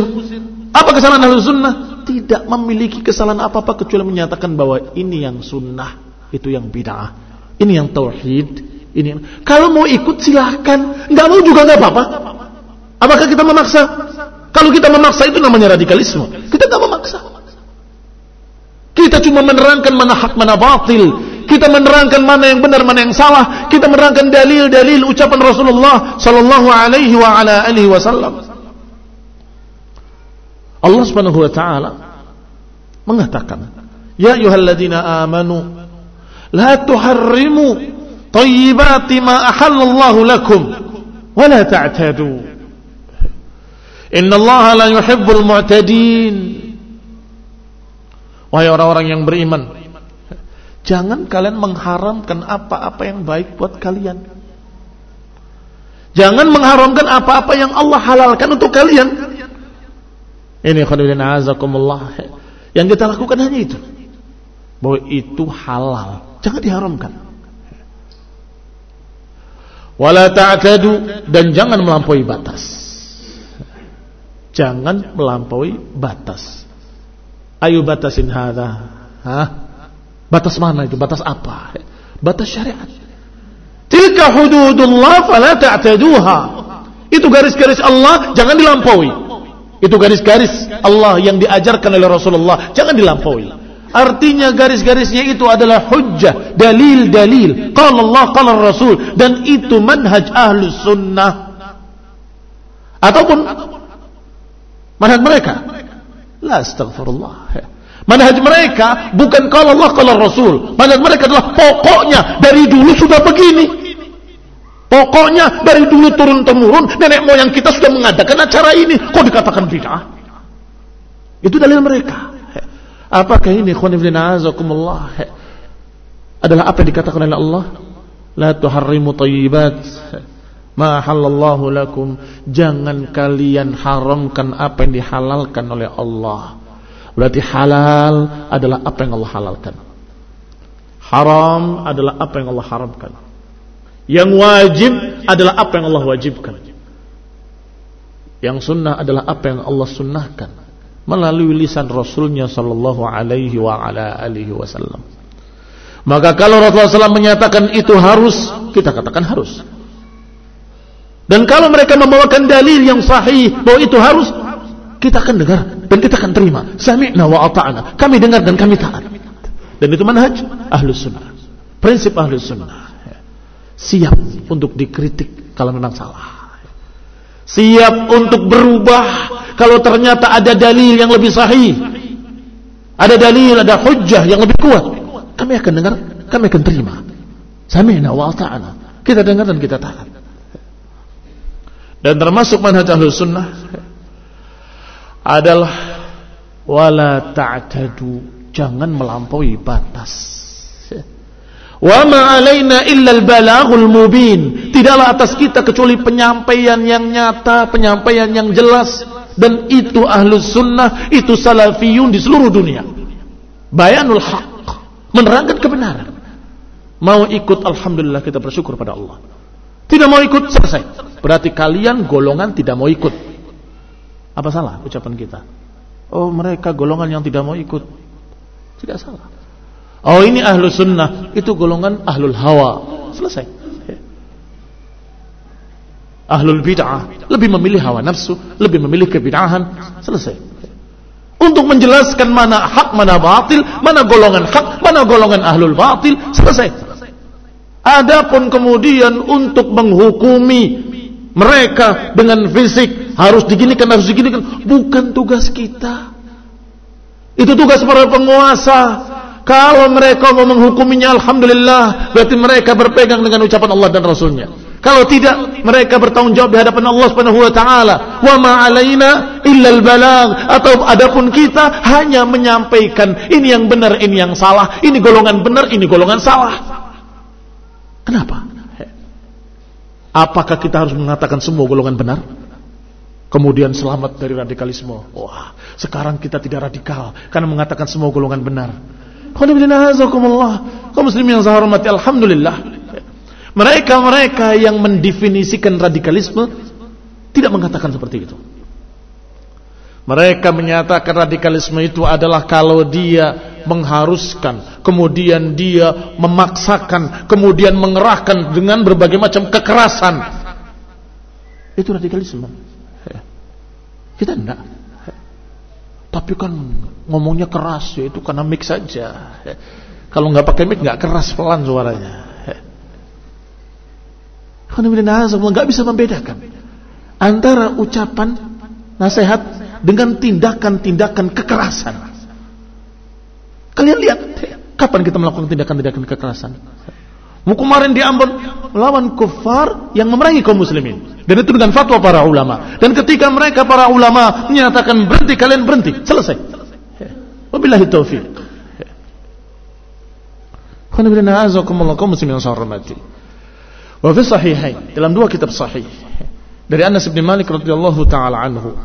Apa kesalahan ahlu sunnah? Tidak memiliki kesalahan apa-apa kecuali menyatakan bahwa ini yang sunnah, itu yang bid'ah, ini yang tauhid, ini yang... Kalau mau ikut silahkan, nggak mau juga nggak apa-apa. Apakah kita memaksa? Kalau kita memaksa itu namanya radikalisme. Kita tidak memaksa. Kita cuma menerangkan mana hak mana batil. Kita menerangkan mana yang benar mana yang salah. Kita menerangkan dalil-dalil ucapan Rasulullah sallallahu alaihi wa ala alihi wasallam. Allah Subhanahu wa taala mengatakan, "Ya ayyuhalladzina amanu la tuharrimu thayyibati ma ahallallahu lakum wa la ta'tadu." Inna Allah la yuhibbul mu'tadin. Wahai orang-orang yang beriman, jangan kalian mengharamkan apa-apa yang baik buat kalian. Jangan mengharamkan apa-apa yang Allah halalkan untuk kalian. Ini khadirin azakumullah. Yang kita lakukan hanya itu. Bahwa itu halal. Jangan diharamkan. Wala ta'tadu dan jangan melampaui batas. Jangan melampaui batas. Ayo batasin hadha. Hah? Batas mana itu? Batas apa? Batas syariat. Tilka hududullah fala ta'taduha. Itu garis-garis Allah jangan dilampaui. Itu garis-garis Allah yang diajarkan oleh Rasulullah jangan dilampaui. Artinya garis-garisnya itu adalah hujjah, dalil-dalil. Qala Allah, qala Rasul dan itu manhaj ahlus sunnah. Ataupun Manhaj mereka. La astagfirullah. Manhaj mereka bukan kalau Allah kalau Rasul. Manhaj mereka adalah pokoknya dari dulu sudah begini. Pokoknya dari dulu turun temurun nenek moyang kita sudah mengadakan acara ini. Kok dikatakan bid'ah? Itu dalil mereka. Apakah ini khoniflina azakumullah adalah apa yang dikatakan oleh Allah? La tuharrimu tayyibat ma halallahu lakum. Jangan kalian haramkan apa yang dihalalkan oleh Allah. Berarti halal adalah apa yang Allah halalkan. Haram adalah apa yang Allah haramkan. Yang wajib adalah apa yang Allah wajibkan. Yang sunnah adalah apa yang Allah sunnahkan. Melalui lisan Rasulnya Sallallahu Alaihi wa ala alihi Wasallam. Maka kalau Rasulullah SAW menyatakan itu harus, kita katakan harus. Dan kalau mereka membawakan dalil yang sahih bahwa itu harus, kita akan dengar dan kita akan terima. Sami'na wa ata'na. Kami dengar dan kami taat. Dan itu manhaj ahlus sunnah. Prinsip ahlus sunnah. Siap untuk dikritik kalau memang salah. Siap untuk berubah kalau ternyata ada dalil yang lebih sahih. Ada dalil, ada hujjah yang lebih kuat. Kami akan dengar, kami akan terima. Sami'na wa ata'na. Kita dengar dan kita taat. Dan termasuk manhaj ahlus sunnah adalah wala ta'tadu, jangan melampaui batas. Wa ma alaina illa al-balaghul mubin. Tidaklah atas kita kecuali penyampaian yang nyata, penyampaian yang jelas dan itu ahlus sunnah, itu salafiyun di seluruh dunia. Bayanul haq, menerangkan kebenaran. Mau ikut alhamdulillah kita bersyukur pada Allah. Tidak mau ikut selesai. Berarti kalian golongan tidak mau ikut. Apa salah ucapan kita? Oh mereka golongan yang tidak mau ikut. Tidak salah. Oh ini ahlu sunnah. Itu golongan ahlul hawa. Selesai. Ahlul bid'ah lebih memilih hawa nafsu, lebih memilih kebid'ahan. Selesai. Untuk menjelaskan mana hak, mana batil, mana golongan hak, mana golongan ahlul batil, selesai. Adapun kemudian untuk menghukumi mereka dengan fisik harus diginikan, harus diginikan, bukan tugas kita. Itu tugas para penguasa. Kalau mereka mau menghukuminya, alhamdulillah, berarti mereka berpegang dengan ucapan Allah dan Rasulnya. Kalau tidak, mereka bertanggung jawab di hadapan Allah Subhanahu wa taala. Wa ma alaina illa al-balagh atau adapun kita hanya menyampaikan ini yang benar, ini yang salah, ini golongan benar, ini golongan salah. Kenapa? Apakah kita harus mengatakan semua golongan benar? Kemudian selamat dari radikalisme. Wah, sekarang kita tidak radikal karena mengatakan semua golongan benar. Alhamdulillah. Mereka-mereka yang mendefinisikan radikalisme tidak mengatakan seperti itu. Mereka menyatakan radikalisme itu adalah kalau dia mengharuskan, kemudian dia memaksakan, kemudian mengerahkan dengan berbagai macam kekerasan. Itu radikalisme. Kita enggak. Tapi kan ngomongnya keras ya itu karena mix saja. Kalau nggak pakai mic nggak keras pelan suaranya nggak bisa membedakan antara ucapan nasihat dengan tindakan-tindakan kekerasan. Kalian lihat kapan kita melakukan tindakan-tindakan kekerasan? Mau kemarin di Ambon melawan kufar yang memerangi kaum muslimin. Dan itu dengan fatwa para ulama. Dan ketika mereka para ulama menyatakan berhenti, kalian berhenti. Selesai. Wabillahi taufiq. kaum muslimin yang saya hormati. Wa fi sahihain dalam dua kitab sahih dari Anas bin Malik radhiyallahu taala anhu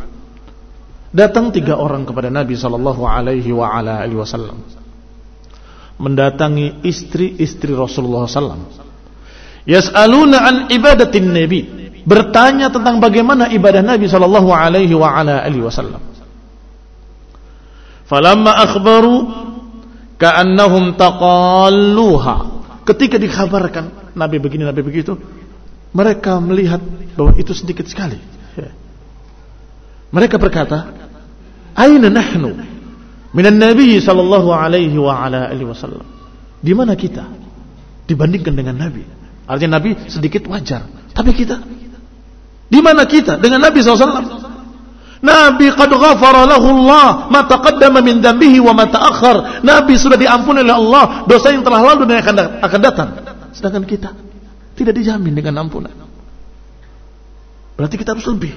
datang tiga orang kepada Nabi sallallahu alaihi wa ala alihi mendatangi istri-istri Rasulullah sallam yas'aluna an ibadatin nabi. Bertanya tentang bagaimana ibadah Nabi sallallahu alaihi wa ala alihi wasallam. Falamma akhbaru ka'annahum taqalluha. Ketika dikhabarkan Nabi begini, Nabi begitu, mereka melihat bahwa itu sedikit sekali. Ya. Mereka berkata, "Aina nahnu minan Nabi sallallahu alaihi wa ala alihi wasallam?" Di mana kita dibandingkan dengan Nabi? Artinya Nabi sedikit wajar, tapi kita di mana kita dengan Nabi SAW? Nabi qad ghafara lahu Allah ma taqaddama min dambihi wa ma ta'akhkhar. Nabi sudah diampuni oleh Allah dosa yang telah lalu dan yang akan datang. Sedangkan kita tidak dijamin dengan ampunan. Berarti kita harus lebih.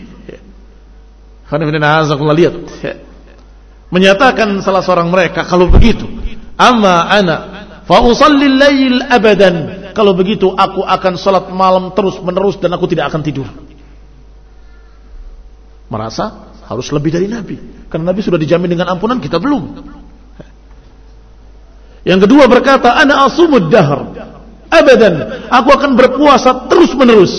Karena lihat. Menyatakan salah seorang mereka kalau begitu, amma ana fa usalli lail abadan. Kalau begitu aku akan salat malam terus menerus dan aku tidak akan tidur. Merasa harus lebih dari Nabi. Karena Nabi sudah dijamin dengan ampunan, kita belum. Yang kedua berkata, ana asumud dahr abadan aku akan berpuasa terus menerus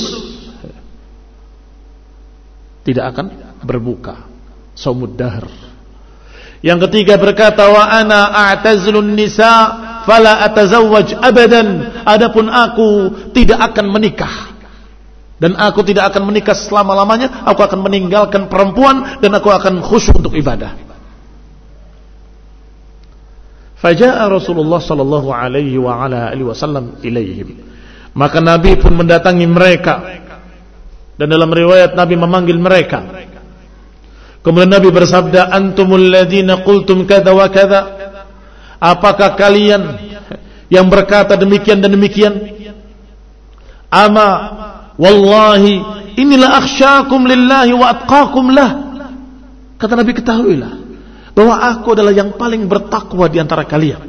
tidak akan berbuka saumud dahr yang ketiga berkata wa ana a'tazlun nisa fala atazawwaj abadan adapun aku tidak akan menikah dan aku tidak akan menikah selama-lamanya aku akan meninggalkan perempuan dan aku akan khusyuk untuk ibadah Faja'a Rasulullah sallallahu alaihi wa ala alihi wasallam ilaihim. Maka Nabi pun mendatangi mereka. Dan dalam riwayat Nabi memanggil mereka. Kemudian Nabi bersabda, "Antumul ladzina qultum kadza wa kadza?" Apakah kalian yang berkata demikian dan demikian? Ama wallahi inilah akhsyakum lillahi wa atqakum lah. Kata Nabi ketahuilah bahwa aku adalah yang paling bertakwa di antara kalian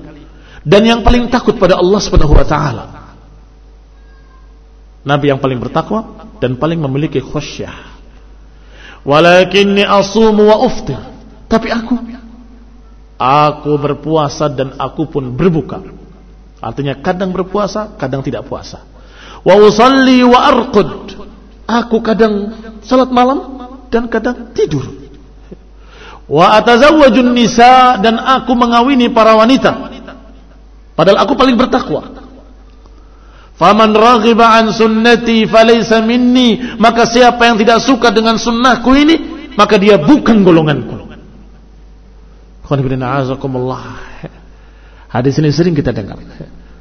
dan yang paling takut pada Allah Subhanahu wa taala. Nabi yang paling bertakwa dan paling memiliki khusyah. Walakinni asumu wa uftir. Tapi aku aku berpuasa dan aku pun berbuka. Artinya kadang berpuasa, kadang tidak puasa. Wa usalli wa arqud. Aku kadang salat malam dan kadang tidur. Wa atazawwajun nisa dan aku mengawini para wanita. Padahal aku paling bertakwa. Faman raghiba an sunnati falaysa minni, maka siapa yang tidak suka dengan sunnahku ini, maka dia bukan golonganku. Hadis ini sering kita dengar.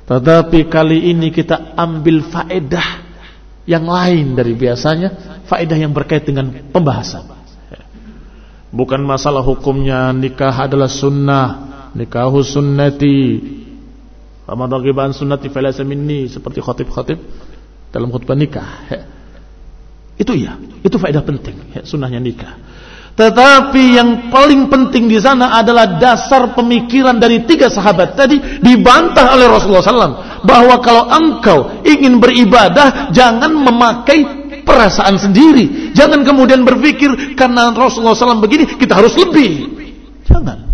Tetapi kali ini kita ambil faedah yang lain dari biasanya, faedah yang berkait dengan pembahasan. Bukan masalah hukumnya nikah adalah sunnah, nikahu sunnati, Faman raghiba an sunnati falaysa minni seperti khatib-khatib dalam khutbah nikah. Itu iya, itu faedah penting ya, sunnahnya nikah. Tetapi yang paling penting di sana adalah dasar pemikiran dari tiga sahabat tadi dibantah oleh Rasulullah SAW bahwa kalau engkau ingin beribadah jangan memakai perasaan sendiri, jangan kemudian berpikir karena Rasulullah SAW begini kita harus lebih, jangan.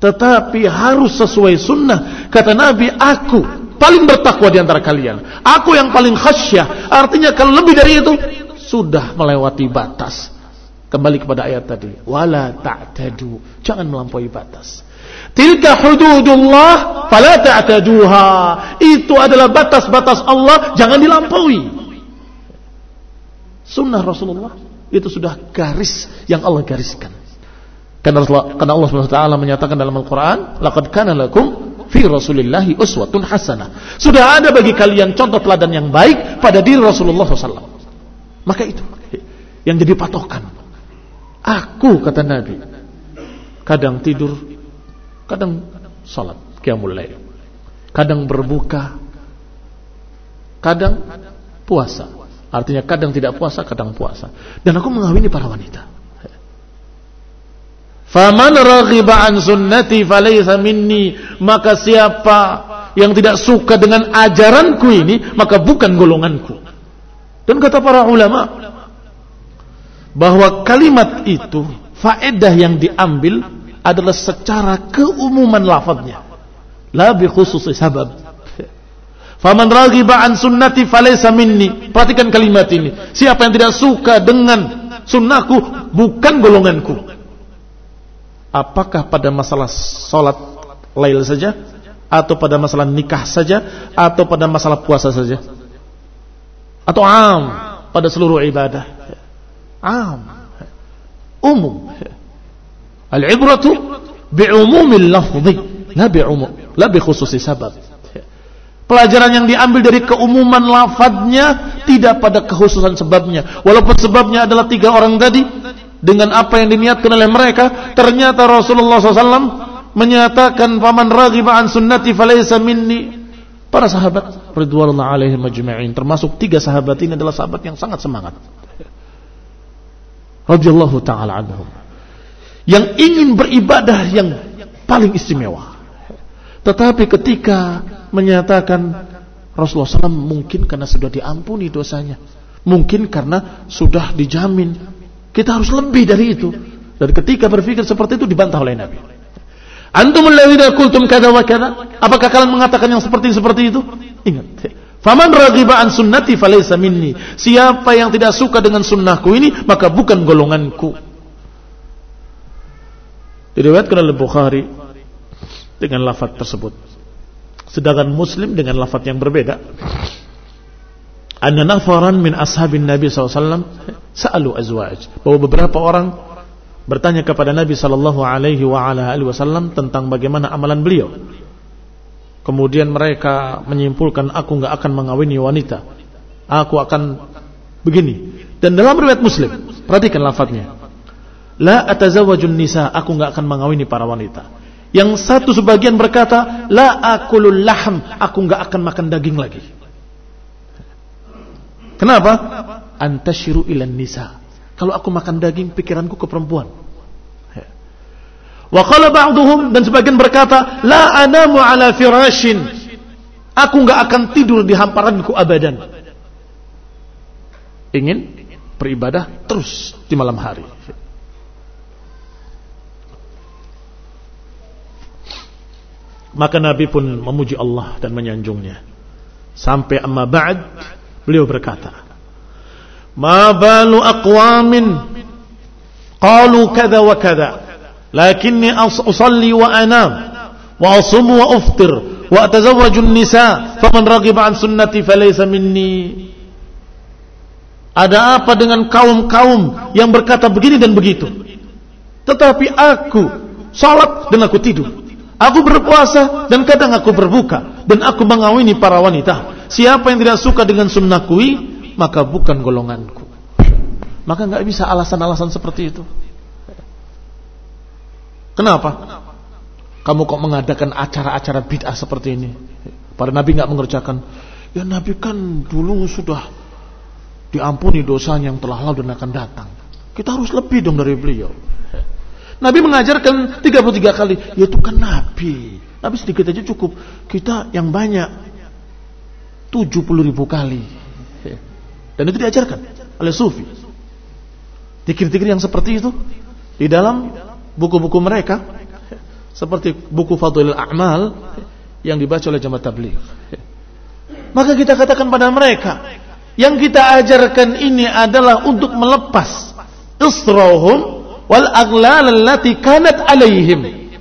Tetapi harus sesuai sunnah. Kata Nabi, aku paling bertakwa di antara kalian. Aku yang paling khasyah. Artinya kalau lebih dari itu, sudah melewati batas. Kembali kepada ayat tadi. Wala ta'tadu. Jangan melampaui batas. Tilka hududullah fala ta'taduha. Itu adalah batas-batas Allah, jangan dilampaui. Sunnah Rasulullah itu sudah garis yang Allah gariskan. Karena Allah, karena Allah menyatakan dalam Al-Quran, "Laqad kana lakum fi Rasulillahi uswatun hasanah." Sudah ada bagi kalian contoh teladan yang baik pada diri Rasulullah SAW. Maka itu yang jadi patokan. Aku kata Nabi, kadang tidur, kadang salat, qiyamul lail. Kadang berbuka, kadang puasa. Artinya kadang tidak puasa, kadang puasa. Dan aku mengawini para wanita. Faman raghiba an sunnati falaysa minni, maka siapa yang tidak suka dengan ajaranku ini, maka bukan golonganku. Dan kata para ulama bahwa kalimat itu faedah yang diambil adalah secara keumuman lafadznya. La bi khususi sabab. Faman raghiba an sunnati falaysa minni. Perhatikan kalimat ini. Siapa yang tidak suka dengan sunnahku bukan golonganku apakah pada masalah sholat lail saja? Atau pada masalah nikah saja? Atau pada masalah puasa saja? Atau am pada seluruh ibadah? Am. Umum. Al-ibratu bi'umumil lafzi la bi'umum la bi khususi sabab. Pelajaran yang diambil dari keumuman lafadznya tidak pada kekhususan sebabnya. Walaupun sebabnya adalah tiga orang tadi, dengan apa yang diniatkan oleh mereka ternyata Rasulullah SAW menyatakan paman raghiba an sunnati falaysa minni. Para sahabat radhiyallahu alaihim majma'in termasuk tiga sahabat ini adalah sahabat yang sangat semangat. Radhiyallahu taala anhum. Yang ingin beribadah yang paling istimewa. Tetapi ketika menyatakan Rasulullah SAW mungkin karena sudah diampuni dosanya mungkin karena sudah dijamin kita harus lebih dari itu. Dan ketika berpikir seperti itu dibantah oleh Nabi. Antum kada wa kada? Apakah kalian mengatakan yang seperti seperti itu? Ingat. Faman raghiba an sunnati falaysa minni. Siapa yang tidak suka dengan sunnahku ini maka bukan golonganku. Diriwayatkan oleh Bukhari dengan lafaz tersebut. Sedangkan Muslim dengan lafaz yang berbeda anna nafaran min ashabin Nabi SAW sa'alu azwaj bahwa beberapa orang bertanya kepada Nabi sallallahu alaihi wa ala alihi wasallam tentang bagaimana amalan beliau. Kemudian mereka menyimpulkan aku enggak akan mengawini wanita. Aku akan begini. Dan dalam riwayat Muslim, perhatikan lafadznya. La atazawwajun nisa, aku enggak akan mengawini para wanita. Yang satu sebagian berkata, la akulul lahm, aku enggak akan makan daging lagi. Kenapa? Antashiru ilan nisa. Kalau aku makan daging, pikiranku ke perempuan. Wa qala ba'duhum dan sebagian berkata, la anamu ala firashin. Aku enggak akan tidur di hamparanku abadan. Ingin beribadah terus di malam hari. Maka Nabi pun memuji Allah dan menyanjungnya. Sampai amma ba'd Beliau berkata, "Ma balu aqwamin? Qalu kada wa kada, lakinni usalli wa anam wa asumu wa uftir wa atazawwajun nisa faman raghiba an sunnati falaysa minni. Ada apa dengan kaum-kaum yang berkata begini dan begitu? Tetapi aku salat dan aku tidur. Aku berpuasa dan kadang aku berbuka dan aku mengawini para wanita. Siapa yang tidak suka dengan sunnahku maka bukan golonganku maka nggak bisa alasan-alasan seperti itu kenapa kamu kok mengadakan acara-acara bid'ah seperti ini? Para nabi nggak mengerjakan. Ya nabi kan dulu sudah diampuni dosanya yang telah lalu dan akan datang. Kita harus lebih dong dari beliau. Nabi mengajarkan 33 kali. Ya itu kan nabi. Nabi sedikit aja cukup. Kita yang banyak 70 ribu kali. Dan itu diajarkan oleh sufi. Dikir-dikir yang seperti itu di dalam buku-buku mereka seperti buku Fadlul A'mal yang dibaca oleh jamaah tabligh. Maka kita katakan pada mereka, yang kita ajarkan ini adalah untuk melepas israhum wal aghlal allati kanat alaihim.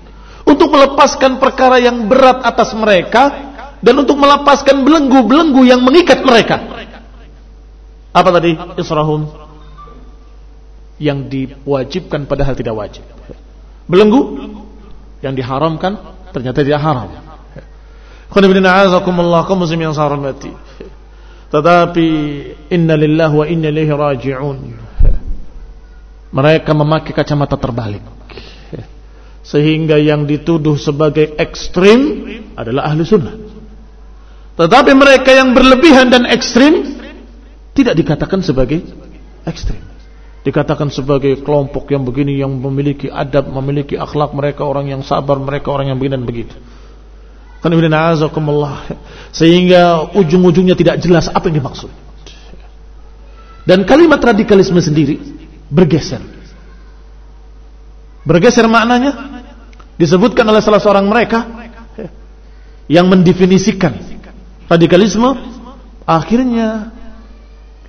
Untuk melepaskan perkara yang berat atas mereka dan untuk melepaskan belenggu-belenggu yang mengikat mereka. Apa tadi? Israhum yang diwajibkan padahal tidak wajib. Belenggu yang diharamkan ternyata tidak haram. Tetapi inna lillahi wa inna ilaihi raji'un. Mereka memakai kacamata terbalik. Sehingga yang dituduh sebagai ekstrim adalah ahli sunnah. Tetapi mereka yang berlebihan dan ekstrim tidak dikatakan sebagai ekstrim dikatakan sebagai kelompok yang begini yang memiliki adab, memiliki akhlak mereka orang yang sabar, mereka orang yang begini dan begitu. Kan sehingga ujung-ujungnya tidak jelas apa yang dimaksud. Dan kalimat radikalisme sendiri bergeser. Bergeser maknanya disebutkan oleh salah seorang mereka yang mendefinisikan radikalisme akhirnya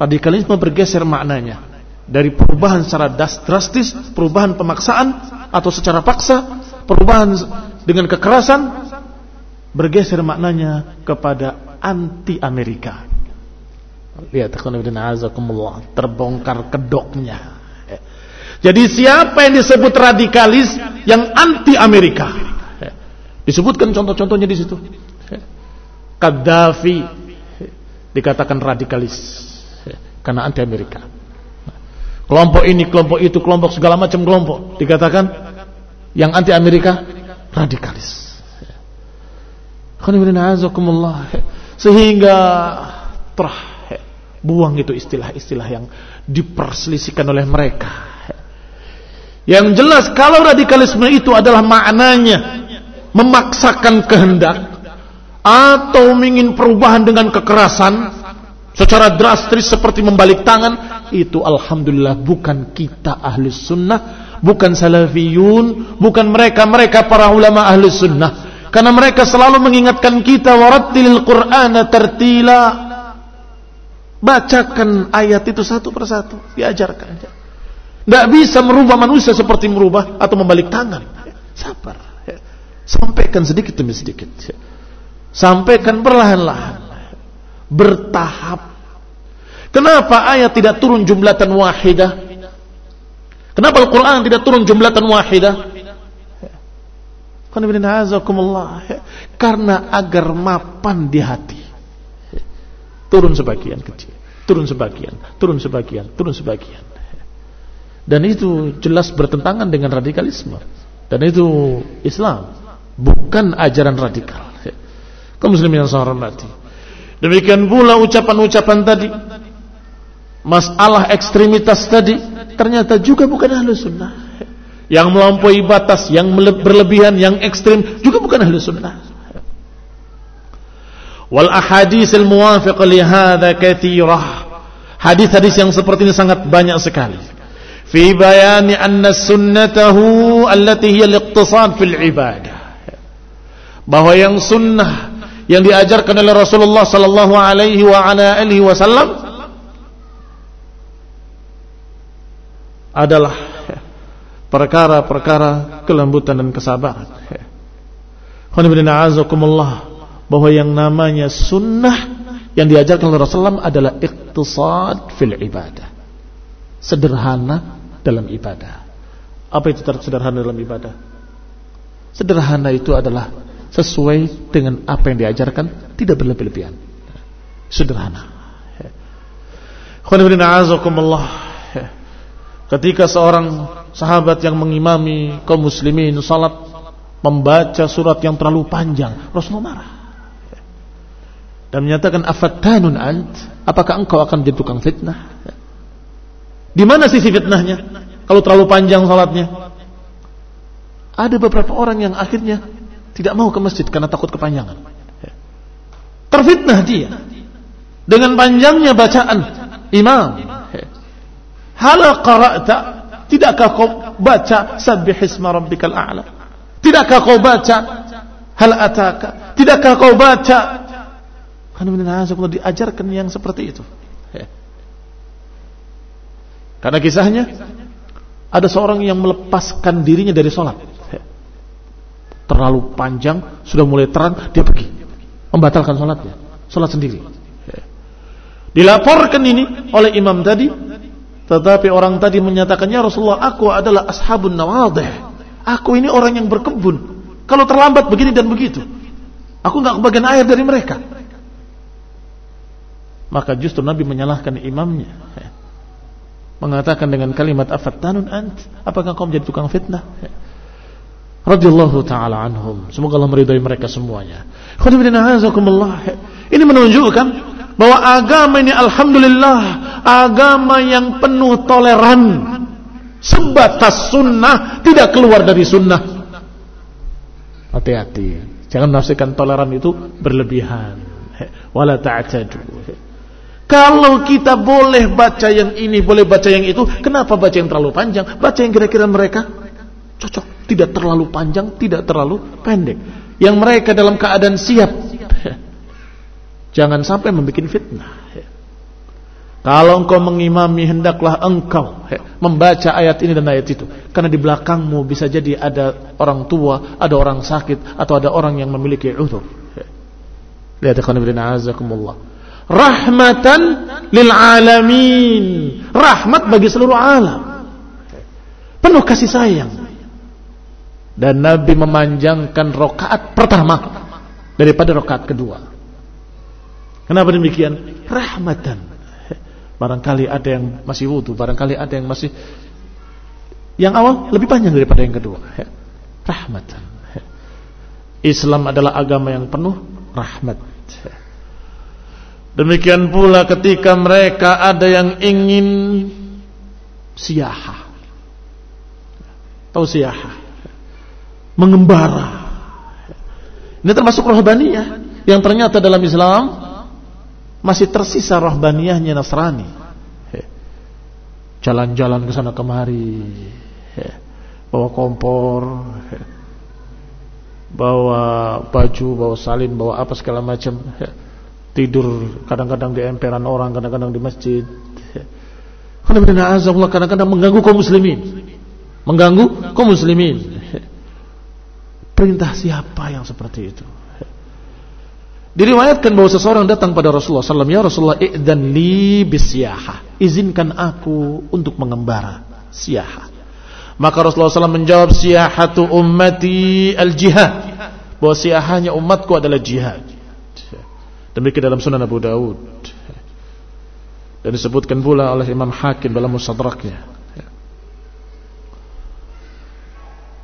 radikalisme bergeser maknanya dari perubahan secara drastis, perubahan pemaksaan atau secara paksa, perubahan dengan kekerasan bergeser maknanya kepada anti Amerika. Lihat terbongkar kedoknya. Jadi siapa yang disebut radikalis yang anti Amerika? Disebutkan contoh-contohnya di situ. Gaddafi dikatakan radikalis karena anti Amerika. Kelompok ini, kelompok itu, kelompok segala macam kelompok. Dikatakan yang anti Amerika radikalis. Sehingga terah buang itu istilah-istilah yang diperselisihkan oleh mereka. Yang jelas kalau radikalisme itu adalah maknanya memaksakan kehendak atau ingin perubahan dengan kekerasan secara drastis seperti membalik tangan itu alhamdulillah bukan kita ahli sunnah bukan salafiyun bukan mereka-mereka para ulama ahli sunnah. Karena mereka selalu mengingatkan kita warattilil qur'ana tertila bacakan ayat itu satu persatu diajarkan tidak bisa merubah manusia seperti merubah atau membalik tangan. Sabar sampaikan sedikit demi sedikit sampaikan perlahan-lahan bertahap. Kenapa ayat tidak turun jumlatan wahidah? Kenapa Al-Quran tidak turun jumlatan wahidah? Karena agar mapan di hati. Turun sebagian kecil, turun sebagian, turun sebagian, turun sebagian. Dan itu jelas bertentangan dengan radikalisme. Dan itu Islam, bukan ajaran radikal. Kaum muslimin yang saya hormati. Demikian pula ucapan-ucapan tadi. Masalah ekstremitas tadi ternyata juga bukan ahlu sunnah. Yang melampaui batas, yang berlebihan, yang ekstrim juga bukan ahlu sunnah. Wal ahadis al muwafiq li hadha kathirah. Hadis-hadis yang seperti ini sangat banyak sekali. Fi bayani anna sunnatahu allati hiya al-iqtisad fil ibadah. Bahwa yang sunnah yang diajarkan oleh Rasulullah sallallahu alaihi wa ala alihi wasallam adalah perkara-perkara kelembutan dan kesabaran. bahwa yang namanya sunnah yang diajarkan oleh Rasulullah adalah iktisad fil ibadah. Sederhana dalam ibadah. Apa itu sederhana dalam ibadah? Sederhana itu adalah sesuai dengan apa yang diajarkan, tidak berlebih-lebihan. Sederhana. Ketika seorang sahabat yang mengimami kaum muslimin salat membaca surat yang terlalu panjang, Rasulullah marah. Dan menyatakan afattanun ant? Apakah engkau akan menjadi tukang fitnah? Di mana sisi fitnahnya? Kalau terlalu panjang salatnya. Ada beberapa orang yang akhirnya tidak mau ke masjid karena takut kepanjangan. Terfitnah dia. Dengan panjangnya bacaan imam. Hal qara'ta? Tidakkah kau baca sabbihisma rabbikal a'la tidakkah kau baca hal ataka tidakkah kau baca diajarkan yang seperti itu. Ya. Karena kisahnya ada seorang yang melepaskan dirinya dari sholat. Terlalu panjang, sudah mulai terang, dia pergi. Membatalkan sholatnya. Sholat sendiri. Dilaporkan ini oleh imam tadi. Tetapi orang tadi menyatakannya Rasulullah, aku adalah ashabun nawadih. Aku ini orang yang berkebun. Kalau terlambat begini dan begitu. Aku nggak kebagian air dari mereka maka justru Nabi menyalahkan imamnya mengatakan dengan kalimat afattanun ant apakah kau menjadi tukang fitnah radhiyallahu taala anhum. Semoga Allah meridai mereka semuanya. Ini menunjukkan bahwa agama ini alhamdulillah agama yang penuh toleran sebatas sunnah tidak keluar dari sunnah. Hati-hati. Jangan menafsirkan toleran itu berlebihan. Wala ta'tadu. Kalau kita boleh baca yang ini, boleh baca yang itu, kenapa baca yang terlalu panjang? Baca yang kira-kira mereka cocok, tidak terlalu panjang, tidak terlalu pendek. Yang mereka dalam keadaan siap. Jangan sampai membuat fitnah. Kalau engkau mengimami hendaklah engkau membaca ayat ini dan ayat itu. Karena di belakangmu bisa jadi ada orang tua, ada orang sakit, atau ada orang yang memiliki uthur. Lihat ikhwan ibn a'azakumullah rahmatan lil alamin rahmat bagi seluruh alam penuh kasih sayang dan Nabi memanjangkan rokaat pertama daripada rokaat kedua. Kenapa demikian? Rahmatan. Barangkali ada yang masih wudhu barangkali ada yang masih yang awal lebih panjang daripada yang kedua. Rahmatan. Islam adalah agama yang penuh rahmat. Demikian pula ketika mereka ada yang ingin siaha. Tahu siaha? Mengembara. Ini termasuk rohbaniyah yang ternyata dalam Islam masih tersisa rohbaniyahnya Nasrani. Jalan-jalan ke sana kemari, bawa kompor, bawa baju, bawa salin, bawa apa segala macam tidur kadang-kadang di emperan orang, kadang-kadang di masjid. Kadang-kadang mengganggu kaum muslimin. Mengganggu kaum muslimin. Perintah siapa yang seperti itu? Diriwayatkan bahwa seseorang datang pada Rasulullah SAW, ya Rasulullah, i'dan li bisyahah. Izinkan aku untuk mengembara siyahah. Maka Rasulullah SAW menjawab siyahatu ummati al-jihad. Bahwa siyahahnya umatku adalah jihad. Demikian dalam Sunan Abu Dawud. Dan disebutkan pula oleh Imam Hakim dalam Mustadraknya.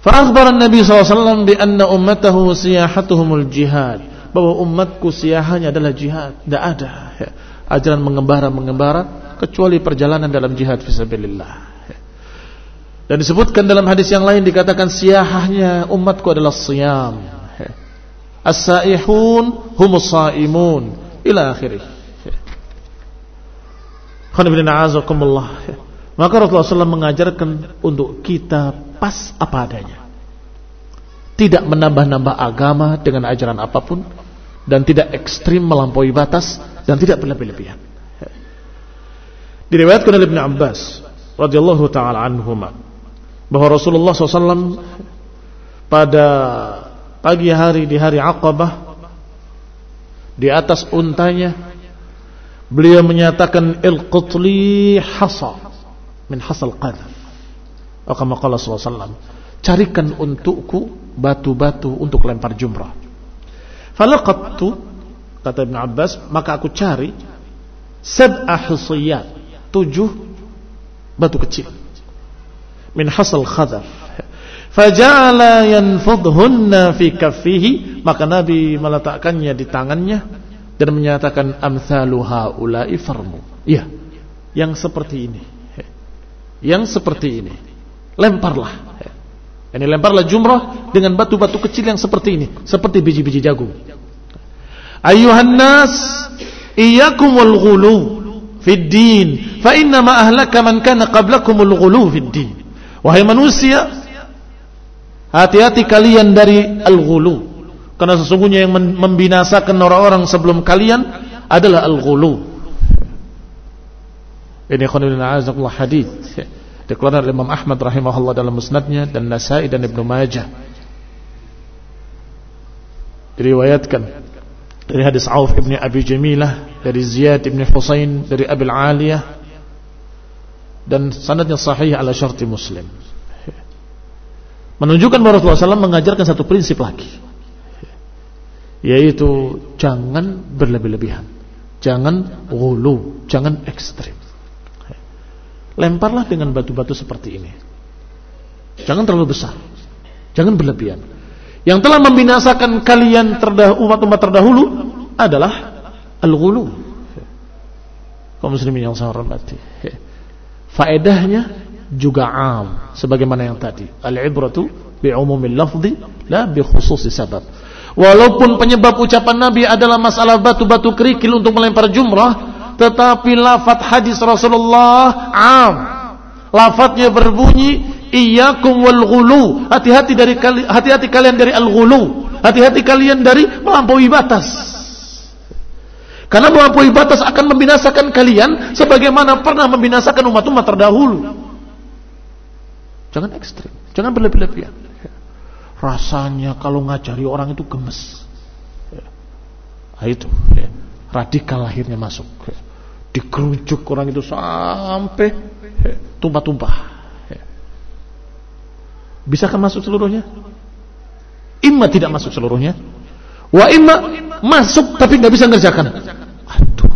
Fa'akhbar Nabi SAW bi anna ummatahu siyahatuhumul jihad. Bahwa umatku siyahannya adalah jihad. Tidak ada ajaran mengembara-mengembara kecuali perjalanan dalam jihad fisabilillah. Dan disebutkan dalam hadis yang lain dikatakan siyahahnya umatku adalah siyam as-saihun humus saimun ila akhirih. Maka Rasulullah SAW mengajarkan untuk kita pas apa adanya. Tidak menambah-nambah agama dengan ajaran apa pun dan tidak ekstrim melampaui batas dan tidak berlebih-lebihan. Diriwayatkan oleh Ibn Abbas radhiyallahu taala anhuma bahwa Rasulullah SAW pada pagi hari di hari Aqabah di atas untanya beliau menyatakan ilqutli hasa min hasal qadar atau kama qala sallallahu carikan untukku batu-batu untuk lempar jumrah falaqattu kata Ibn Abbas maka aku cari sab'a hisiyat tujuh batu kecil min hasal khadar Faja'ala yanfudhunna fi kaffihi maka Nabi meletakkannya di tangannya dan menyatakan amsalu haula'i farmu. Iya, yang seperti ini. Yang seperti ini. Lemparlah. Ini lemparlah jumrah dengan batu-batu kecil yang seperti ini, seperti biji-biji jagung. Ayuhan nas, iyyakum wal ghulu fid din, fa inna ma ahlaka man kana qablakumul ghulu fid din. Wahai manusia, Hati-hati kalian dari al-ghulu. Karena sesungguhnya yang membinasakan orang-orang sebelum kalian adalah al-ghulu. Ini khonilin azakullah hadith. Dikeluarkan oleh Imam Ahmad rahimahullah dalam musnadnya dan Nasai dan Ibnu Majah. Diriwayatkan dari hadis Auf ibn Abi Jamilah dari Ziyad ibn Husain dari Abil Aliyah dan sanadnya sahih ala syarti Muslim. Menunjukkan bahwa Rasulullah SAW mengajarkan satu prinsip lagi Yaitu Jangan berlebih-lebihan Jangan gulu Jangan ekstrim Lemparlah dengan batu-batu seperti ini. Jangan terlalu besar. Jangan berlebihan. Yang telah membinasakan kalian umat-umat terdahulu Adalah Al-gulu Kaum muslimin yang saya hormati. Faedahnya juga am sebagaimana yang tadi. Al-ibratu bi umumil lafzi la bi khususi sabab. Walaupun penyebab ucapan Nabi adalah masalah batu-batu kerikil untuk melempar jumrah tetapi lafaz hadis Rasulullah am. Lafaznya berbunyi iyyakum wal ghulu. Hati-hati dari hati-hati kalian dari al ghulu hati-hati kalian dari melampaui batas. Karena melampaui batas akan membinasakan kalian sebagaimana pernah membinasakan umat-umat terdahulu. Jangan ekstrim, jangan berlebih-lebihan. Rasanya kalau ngajari orang itu gemes. Nah, itu. Ya. radikal lahirnya masuk. Dikerucuk orang itu sampai tumpah-tumpah. Bisakah masuk seluruhnya? Imma tidak masuk seluruhnya. Wa imma masuk tapi nggak bisa ngerjakan. Aduh,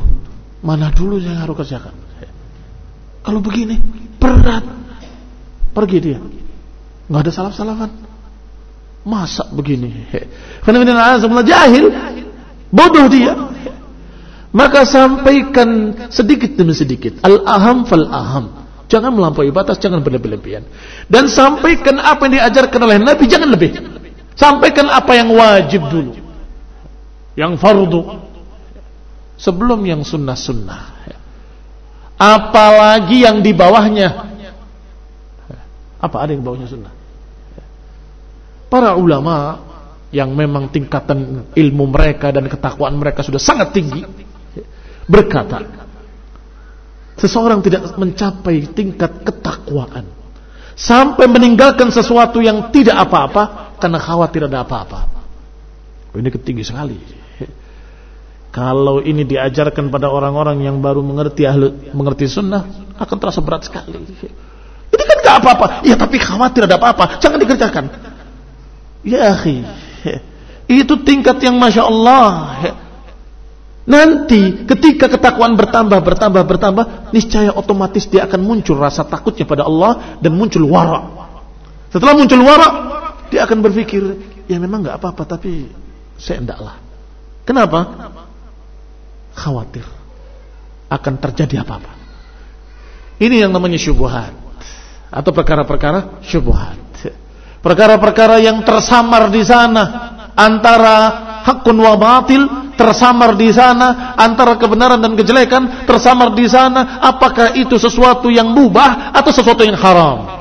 mana dulu yang harus kerjakan? Kalau begini berat. Pergi dia. Nggak ada salaf-salafan. Masa begini? Karena jahil, bodoh dia. Maka sampaikan sedikit demi sedikit. Al-aham fal-aham. Jangan melampaui batas, jangan berlebih-lebihan. Dan sampaikan apa yang diajarkan oleh Nabi, jangan lebih. Sampaikan apa yang wajib dulu. Yang fardu. Sebelum yang sunnah-sunnah. Apalagi yang di bawahnya apa ada yang bawahnya sunnah? Para ulama yang memang tingkatan ilmu mereka dan ketakwaan mereka sudah sangat tinggi berkata seseorang tidak mencapai tingkat ketakwaan sampai meninggalkan sesuatu yang tidak apa-apa karena khawatir ada apa-apa. Ini ketinggi sekali. Kalau ini diajarkan pada orang-orang yang baru mengerti ahlu, mengerti sunnah akan terasa berat sekali. Ini kan gak apa-apa. Ya tapi khawatir ada apa-apa. Jangan dikerjakan. Ya akhi. Itu tingkat yang Masya Allah. Nanti ketika ketakwaan bertambah, bertambah, bertambah. Niscaya otomatis dia akan muncul rasa takutnya pada Allah. Dan muncul wara. Setelah muncul wara. Dia akan berpikir. Ya memang gak apa-apa tapi saya endaklah. Kenapa? Khawatir. Akan terjadi apa-apa. Ini yang namanya syubuhat atau perkara-perkara syubhat. Perkara-perkara yang tersamar di sana antara hakun wa batil tersamar di sana antara kebenaran dan kejelekan tersamar di sana apakah itu sesuatu yang mubah atau sesuatu yang haram?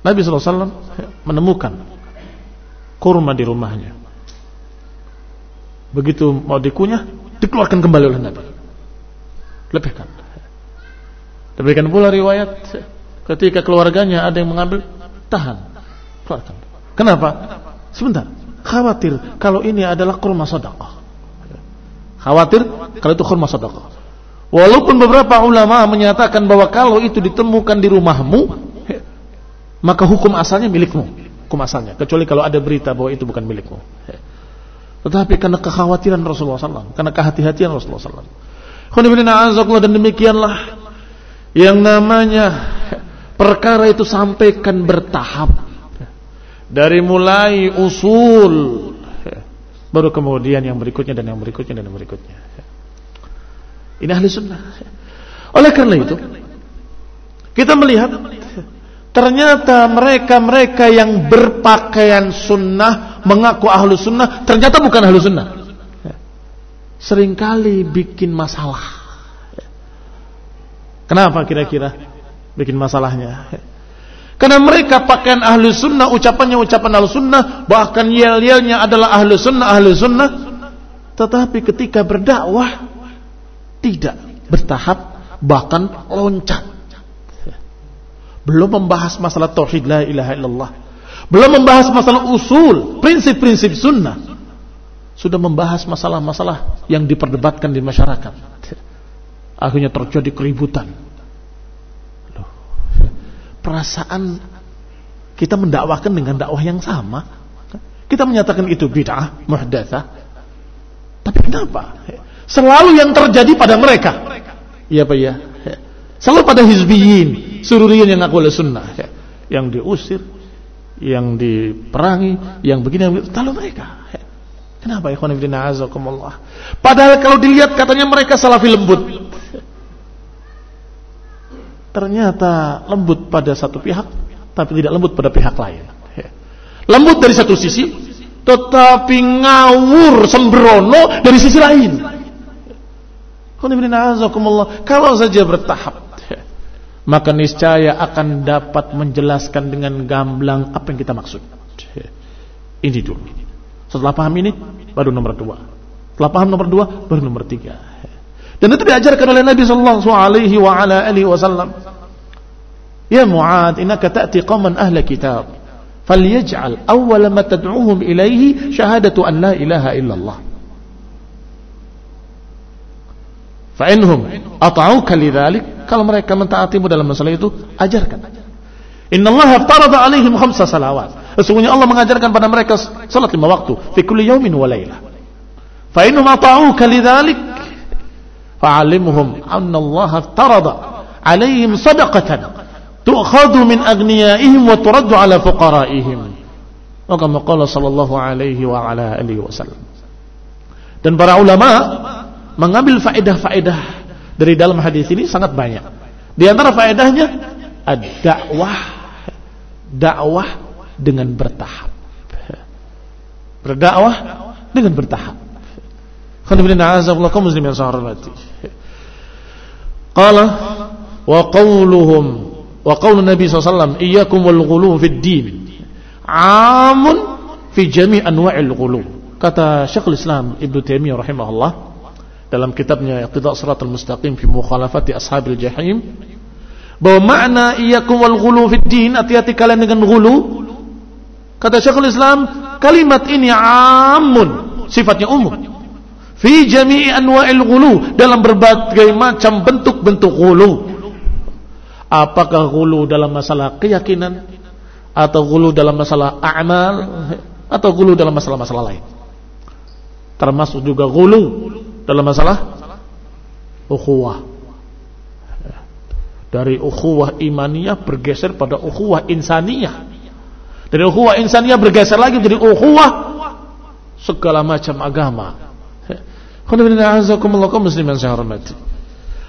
Nabi SAW menemukan kurma di rumahnya. Begitu mau dikunyah dikeluarkan kembali oleh Nabi. Lebihkan. Demikian pula riwayat ketika keluarganya ada yang mengambil, tahan, keluarkan. Kenapa? Sebentar. Khawatir kalau ini adalah kurma sedekah. Khawatir kalau itu kurma sedekah. Walaupun beberapa ulama menyatakan bahwa kalau itu ditemukan di rumahmu, maka hukum asalnya milikmu. Hukum asalnya. Kecuali kalau ada berita bahwa itu bukan milikmu. Tetapi karena kekhawatiran Rasulullah SAW, karena kehati-hatian Rasulullah SAW. dan demikianlah yang namanya perkara itu sampaikan bertahap. Dari mulai usul baru kemudian yang berikutnya dan yang berikutnya dan yang berikutnya. Ini ahli sunnah. Oleh karena itu, kita melihat ternyata mereka-mereka yang berpakaian sunnah mengaku ahlu sunnah ternyata bukan ahlu sunnah. Seringkali bikin masalah. Kenapa kira-kira bikin masalahnya? Karena mereka pakaian ahlu sunnah, ucapannya ucapan ahlu sunnah, bahkan yel-yelnya adalah ahlu sunnah, ahlu sunnah. Tetapi ketika berdakwah, tidak bertahap, bahkan loncat. Belum membahas masalah tauhid la ilaha illallah. Belum membahas masalah usul, prinsip-prinsip sunnah. Sudah membahas masalah-masalah yang diperdebatkan di masyarakat. Akhirnya terjadi keributan perasaan kita mendakwahkan dengan dakwah yang sama. Kita menyatakan itu bid'ah, muhdatsah. Tapi kenapa? Selalu yang terjadi pada mereka. Iya Pak ya. Selalu pada hizbiyin, sururiyin yang ngaku sunnah. Yang diusir, yang diperangi, yang begini, yang begini. Selalu mereka. Kenapa ikhwan? Padahal kalau dilihat katanya mereka salafi lembut ternyata lembut pada satu pihak tapi tidak lembut pada pihak lain. Lembut dari satu sisi tetapi ngawur sembrono dari sisi lain. Kalau saja bertahap maka niscaya akan dapat menjelaskan dengan gamblang apa yang kita maksud. Ini dulu. Setelah paham ini baru nomor dua. Setelah paham nomor dua baru nomor tiga. Dan itu diajarkan oleh Nabi sallallahu alaihi wa ala alihi wasallam. Ya Mu'ad, innaka ta'ti qauman ahla kitab. Falyaj'al awwala ma tad'uhum ilaihi syahadatu an la ilaha illallah. Fa inhum ata'uka lidzalik, kalau mereka mentaatimu dalam masalah itu, ajarkan. Inna Allah farada alaihim khamsa salawat. Sesungguhnya Allah mengajarkan pada mereka salat lima waktu fi kulli yaumin wa lailah. Fa innahum ata'uka lidzalik anna Allah tarada alaihim sadaqatan tu'khadhu min agniyaihim wa turaddu ala fuqaraihim maka maqala sallallahu alaihi wa ala alihi wasallam. Dan para ulama mengambil faedah-faedah dari dalam hadis ini sangat banyak. Di antara faedahnya ad-dakwah dakwah dengan bertahap. Berdakwah dengan bertahap Khonibina azabullah kaum muslimin sahormati. Qala wa qawluhum wa qawlu Nabi SAW iyyakum wal ghulu fid din amun fi jami' anwa'il ghulu. Kata Syekhul Islam Ibnu Taimiyah rahimahullah dalam kitabnya Iqtida' Shiratal Mustaqim fi Mukhalafati Ashabil Jahim bahwa makna iyyakum wal ghulu fid din hati-hati kalian dengan ghulu kata Syekhul Islam kalimat ini amun sifatnya umum fi jami'i anwa'il ghulu dalam berbagai macam bentuk-bentuk ghulu. Apakah ghulu dalam masalah keyakinan atau ghulu dalam masalah a'mal atau ghulu dalam masalah-masalah lain? Termasuk juga ghulu dalam masalah ukhuwah. Dari ukhuwah imaniyah bergeser pada ukhuwah insaniyah. Dari ukhuwah insaniyah bergeser lagi menjadi ukhuwah segala macam agama muslimin saya hormati.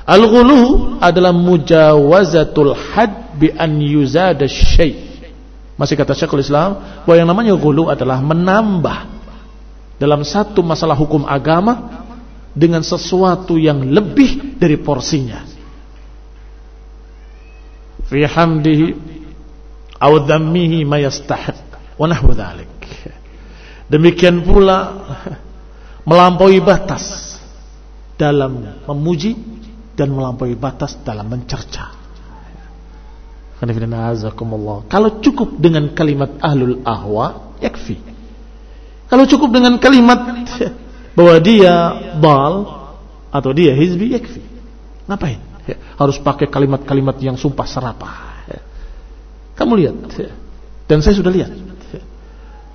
Al-ghulu adalah mujawazatul had bi an yuzada syai. Masih kata Syekhul Islam bahwa yang namanya ghulu adalah menambah dalam satu masalah hukum agama dengan sesuatu yang lebih dari porsinya. Fi hamdihi aw dhammihi ma yastahiq wa nahwu dhalik. Demikian pula melampaui batas dalam memuji dan melampaui batas dalam mencerca. Kalau cukup dengan kalimat ahlul ahwa, yakfi. Kalau cukup dengan kalimat bahwa dia bal atau dia hizbi, yakfi. Ngapain? Harus pakai kalimat-kalimat yang sumpah serapah. Kamu lihat. Dan saya sudah lihat.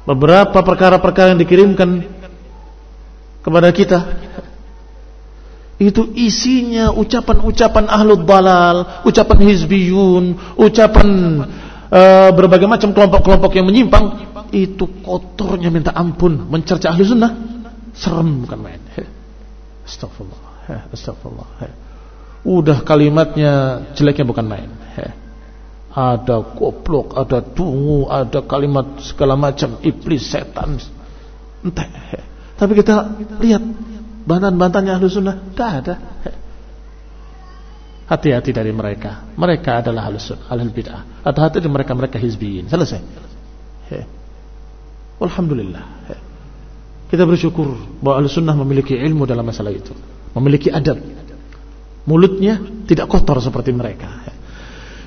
Beberapa perkara-perkara yang dikirimkan kepada kita itu isinya ucapan-ucapan ahlul balal, ucapan hizbiyun, ucapan uh, berbagai macam kelompok-kelompok yang menyimpang. Itu kotornya minta ampun, mencerca ahli sunnah. Serem bukan main. Astagfirullah. Astagfirullah. Udah kalimatnya jeleknya bukan main. Ada goblok, ada tungu, ada kalimat segala macam iblis, setan. Entah. Tapi kita lihat bantahan-bantahannya ahlu sunnah tidak ada. Hati-hati dari mereka. Mereka adalah ahlu sunnah ahlu bid'ah. Hati-hati dari mereka mereka hizbiyin. Selesai. Alhamdulillah kita bersyukur bahwa ahlu sunnah memiliki ilmu dalam masalah itu. Memiliki adab. Mulutnya tidak kotor seperti mereka.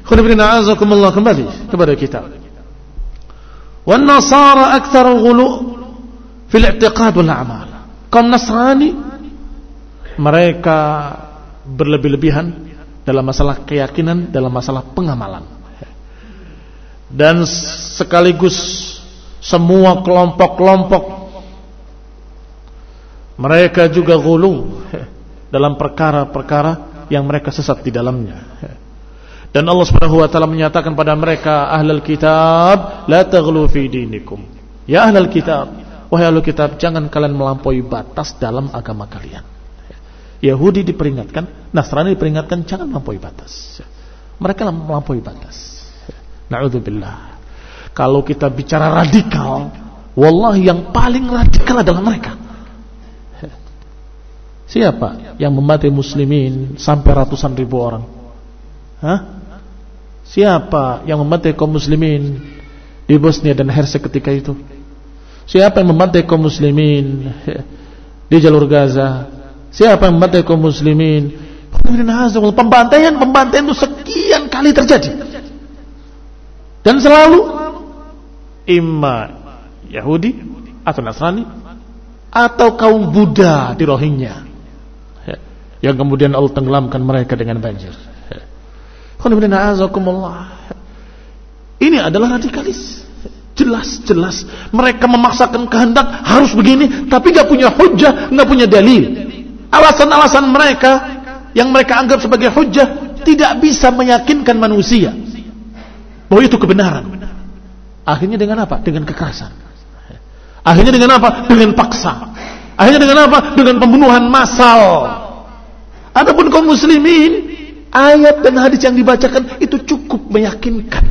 Khudibina azakumullah kembali kepada kita wan nasara akthar ghulu fil i'tiqad wal a'mal kaum Nasrani mereka berlebih-lebihan dalam masalah keyakinan, dalam masalah pengamalan. Dan sekaligus semua kelompok-kelompok mereka juga gulu dalam perkara-perkara yang mereka sesat di dalamnya. Dan Allah Subhanahu wa taala menyatakan pada mereka ahlul kitab, la taghlu fi dinikum. Ya ahlul kitab, wahai ahlul kitab, jangan kalian melampaui batas dalam agama kalian. Yahudi diperingatkan, Nasrani diperingatkan jangan melampaui batas. Mereka melampaui batas. Nauzubillah. Kalau kita bicara radikal, wallahi yang paling radikal adalah mereka. Siapa yang memati muslimin sampai ratusan ribu orang? Hah? Siapa yang membantai kaum muslimin di Bosnia dan Hersek ketika itu? Siapa yang membantai kaum muslimin di jalur Gaza, Siapa yang membantai kaum muslimin? Pembantaian, pembantaian itu sekian kali terjadi. Dan selalu imma Yahudi atau Nasrani atau kaum Buddha di Rohingya yang kemudian Allah tenggelamkan mereka dengan banjir. Ini adalah radikalis. Jelas-jelas mereka memaksakan kehendak harus begini, tapi nggak punya hujah, nggak punya dalil. Alasan-alasan mereka yang mereka anggap sebagai hujah tidak bisa meyakinkan manusia bahwa itu kebenaran. Akhirnya dengan apa? Dengan kekerasan. Akhirnya dengan apa? Dengan paksa. Akhirnya dengan apa? Dengan pembunuhan massal. Adapun kaum muslimin, ayat dan hadis yang dibacakan itu cukup meyakinkan.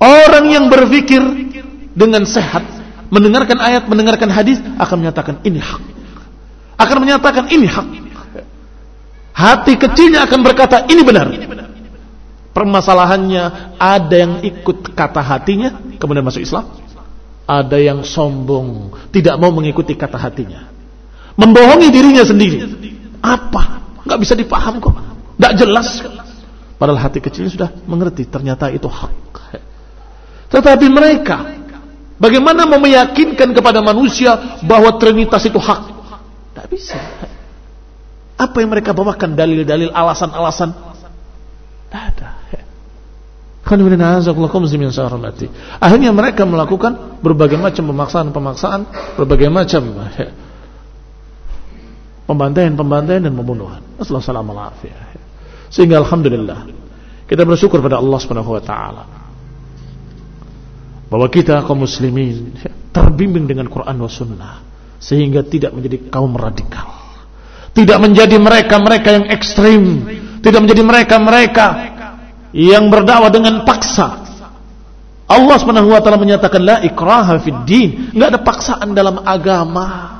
Orang yang berpikir dengan sehat, mendengarkan ayat, mendengarkan hadis akan menyatakan ini hak akan menyatakan ini hak. Hati kecilnya akan berkata ini benar. Permasalahannya ada yang ikut kata hatinya kemudian masuk Islam. Ada yang sombong, tidak mau mengikuti kata hatinya. Membohongi dirinya sendiri. Apa? Gak bisa dipaham kok. Gak jelas. Padahal hati kecilnya sudah mengerti ternyata itu hak. Tetapi mereka bagaimana mau kepada manusia bahwa Trinitas itu hak? Tidak bisa. Apa yang mereka bawakan dalil-dalil alasan-alasan? Tidak ada. Akhirnya mereka melakukan berbagai macam pemaksaan-pemaksaan, berbagai macam pembantaian-pembantaian dan pembunuhan. Assalamualaikum Sehingga alhamdulillah kita bersyukur pada Allah taala bahwa kita kaum muslimin terbimbing dengan Quran dan Sunnah sehingga tidak menjadi kaum radikal. Tidak menjadi mereka-mereka yang ekstrim. Tidak menjadi mereka-mereka yang berdakwah dengan paksa. Allah Subhanahu wa taala menyatakan la ikraha fid din. Enggak ada paksaan dalam agama.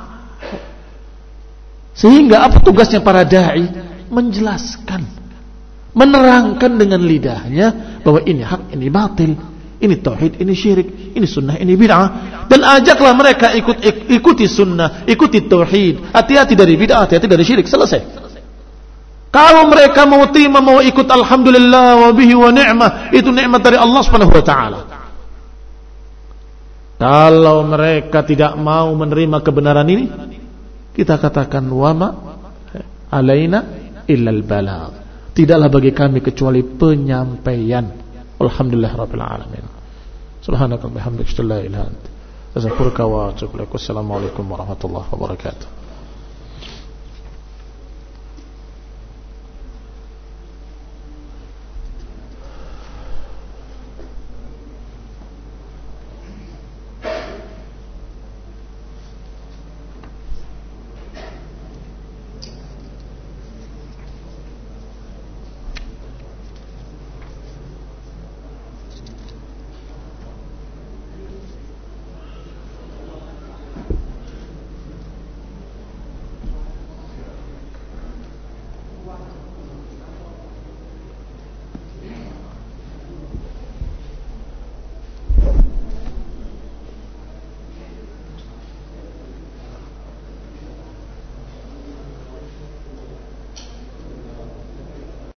Sehingga apa tugasnya para dai? Menjelaskan menerangkan dengan lidahnya bahwa ini hak ini batil ini tauhid, ini syirik, ini sunnah, ini bid'ah. Dan ajaklah mereka ikut ikuti sunnah, ikuti tauhid. Hati-hati dari bid'ah, hati-hati dari syirik. Selesai. Kalau mereka mau terima, mau ikut alhamdulillah wa bihi wa ni'mah, itu nikmat dari Allah Subhanahu wa taala. Kalau mereka tidak mau menerima kebenaran ini, kita katakan wama alaina illal balagh. Tidaklah bagi kami kecuali penyampaian. Alhamdulillah rabbil alamin. Subhanakallahumma wa bihamdika la ilaha illa anta astaghfiruka wa atubu ilaik. Wassalamualaikum warahmatullahi wabarakatuh.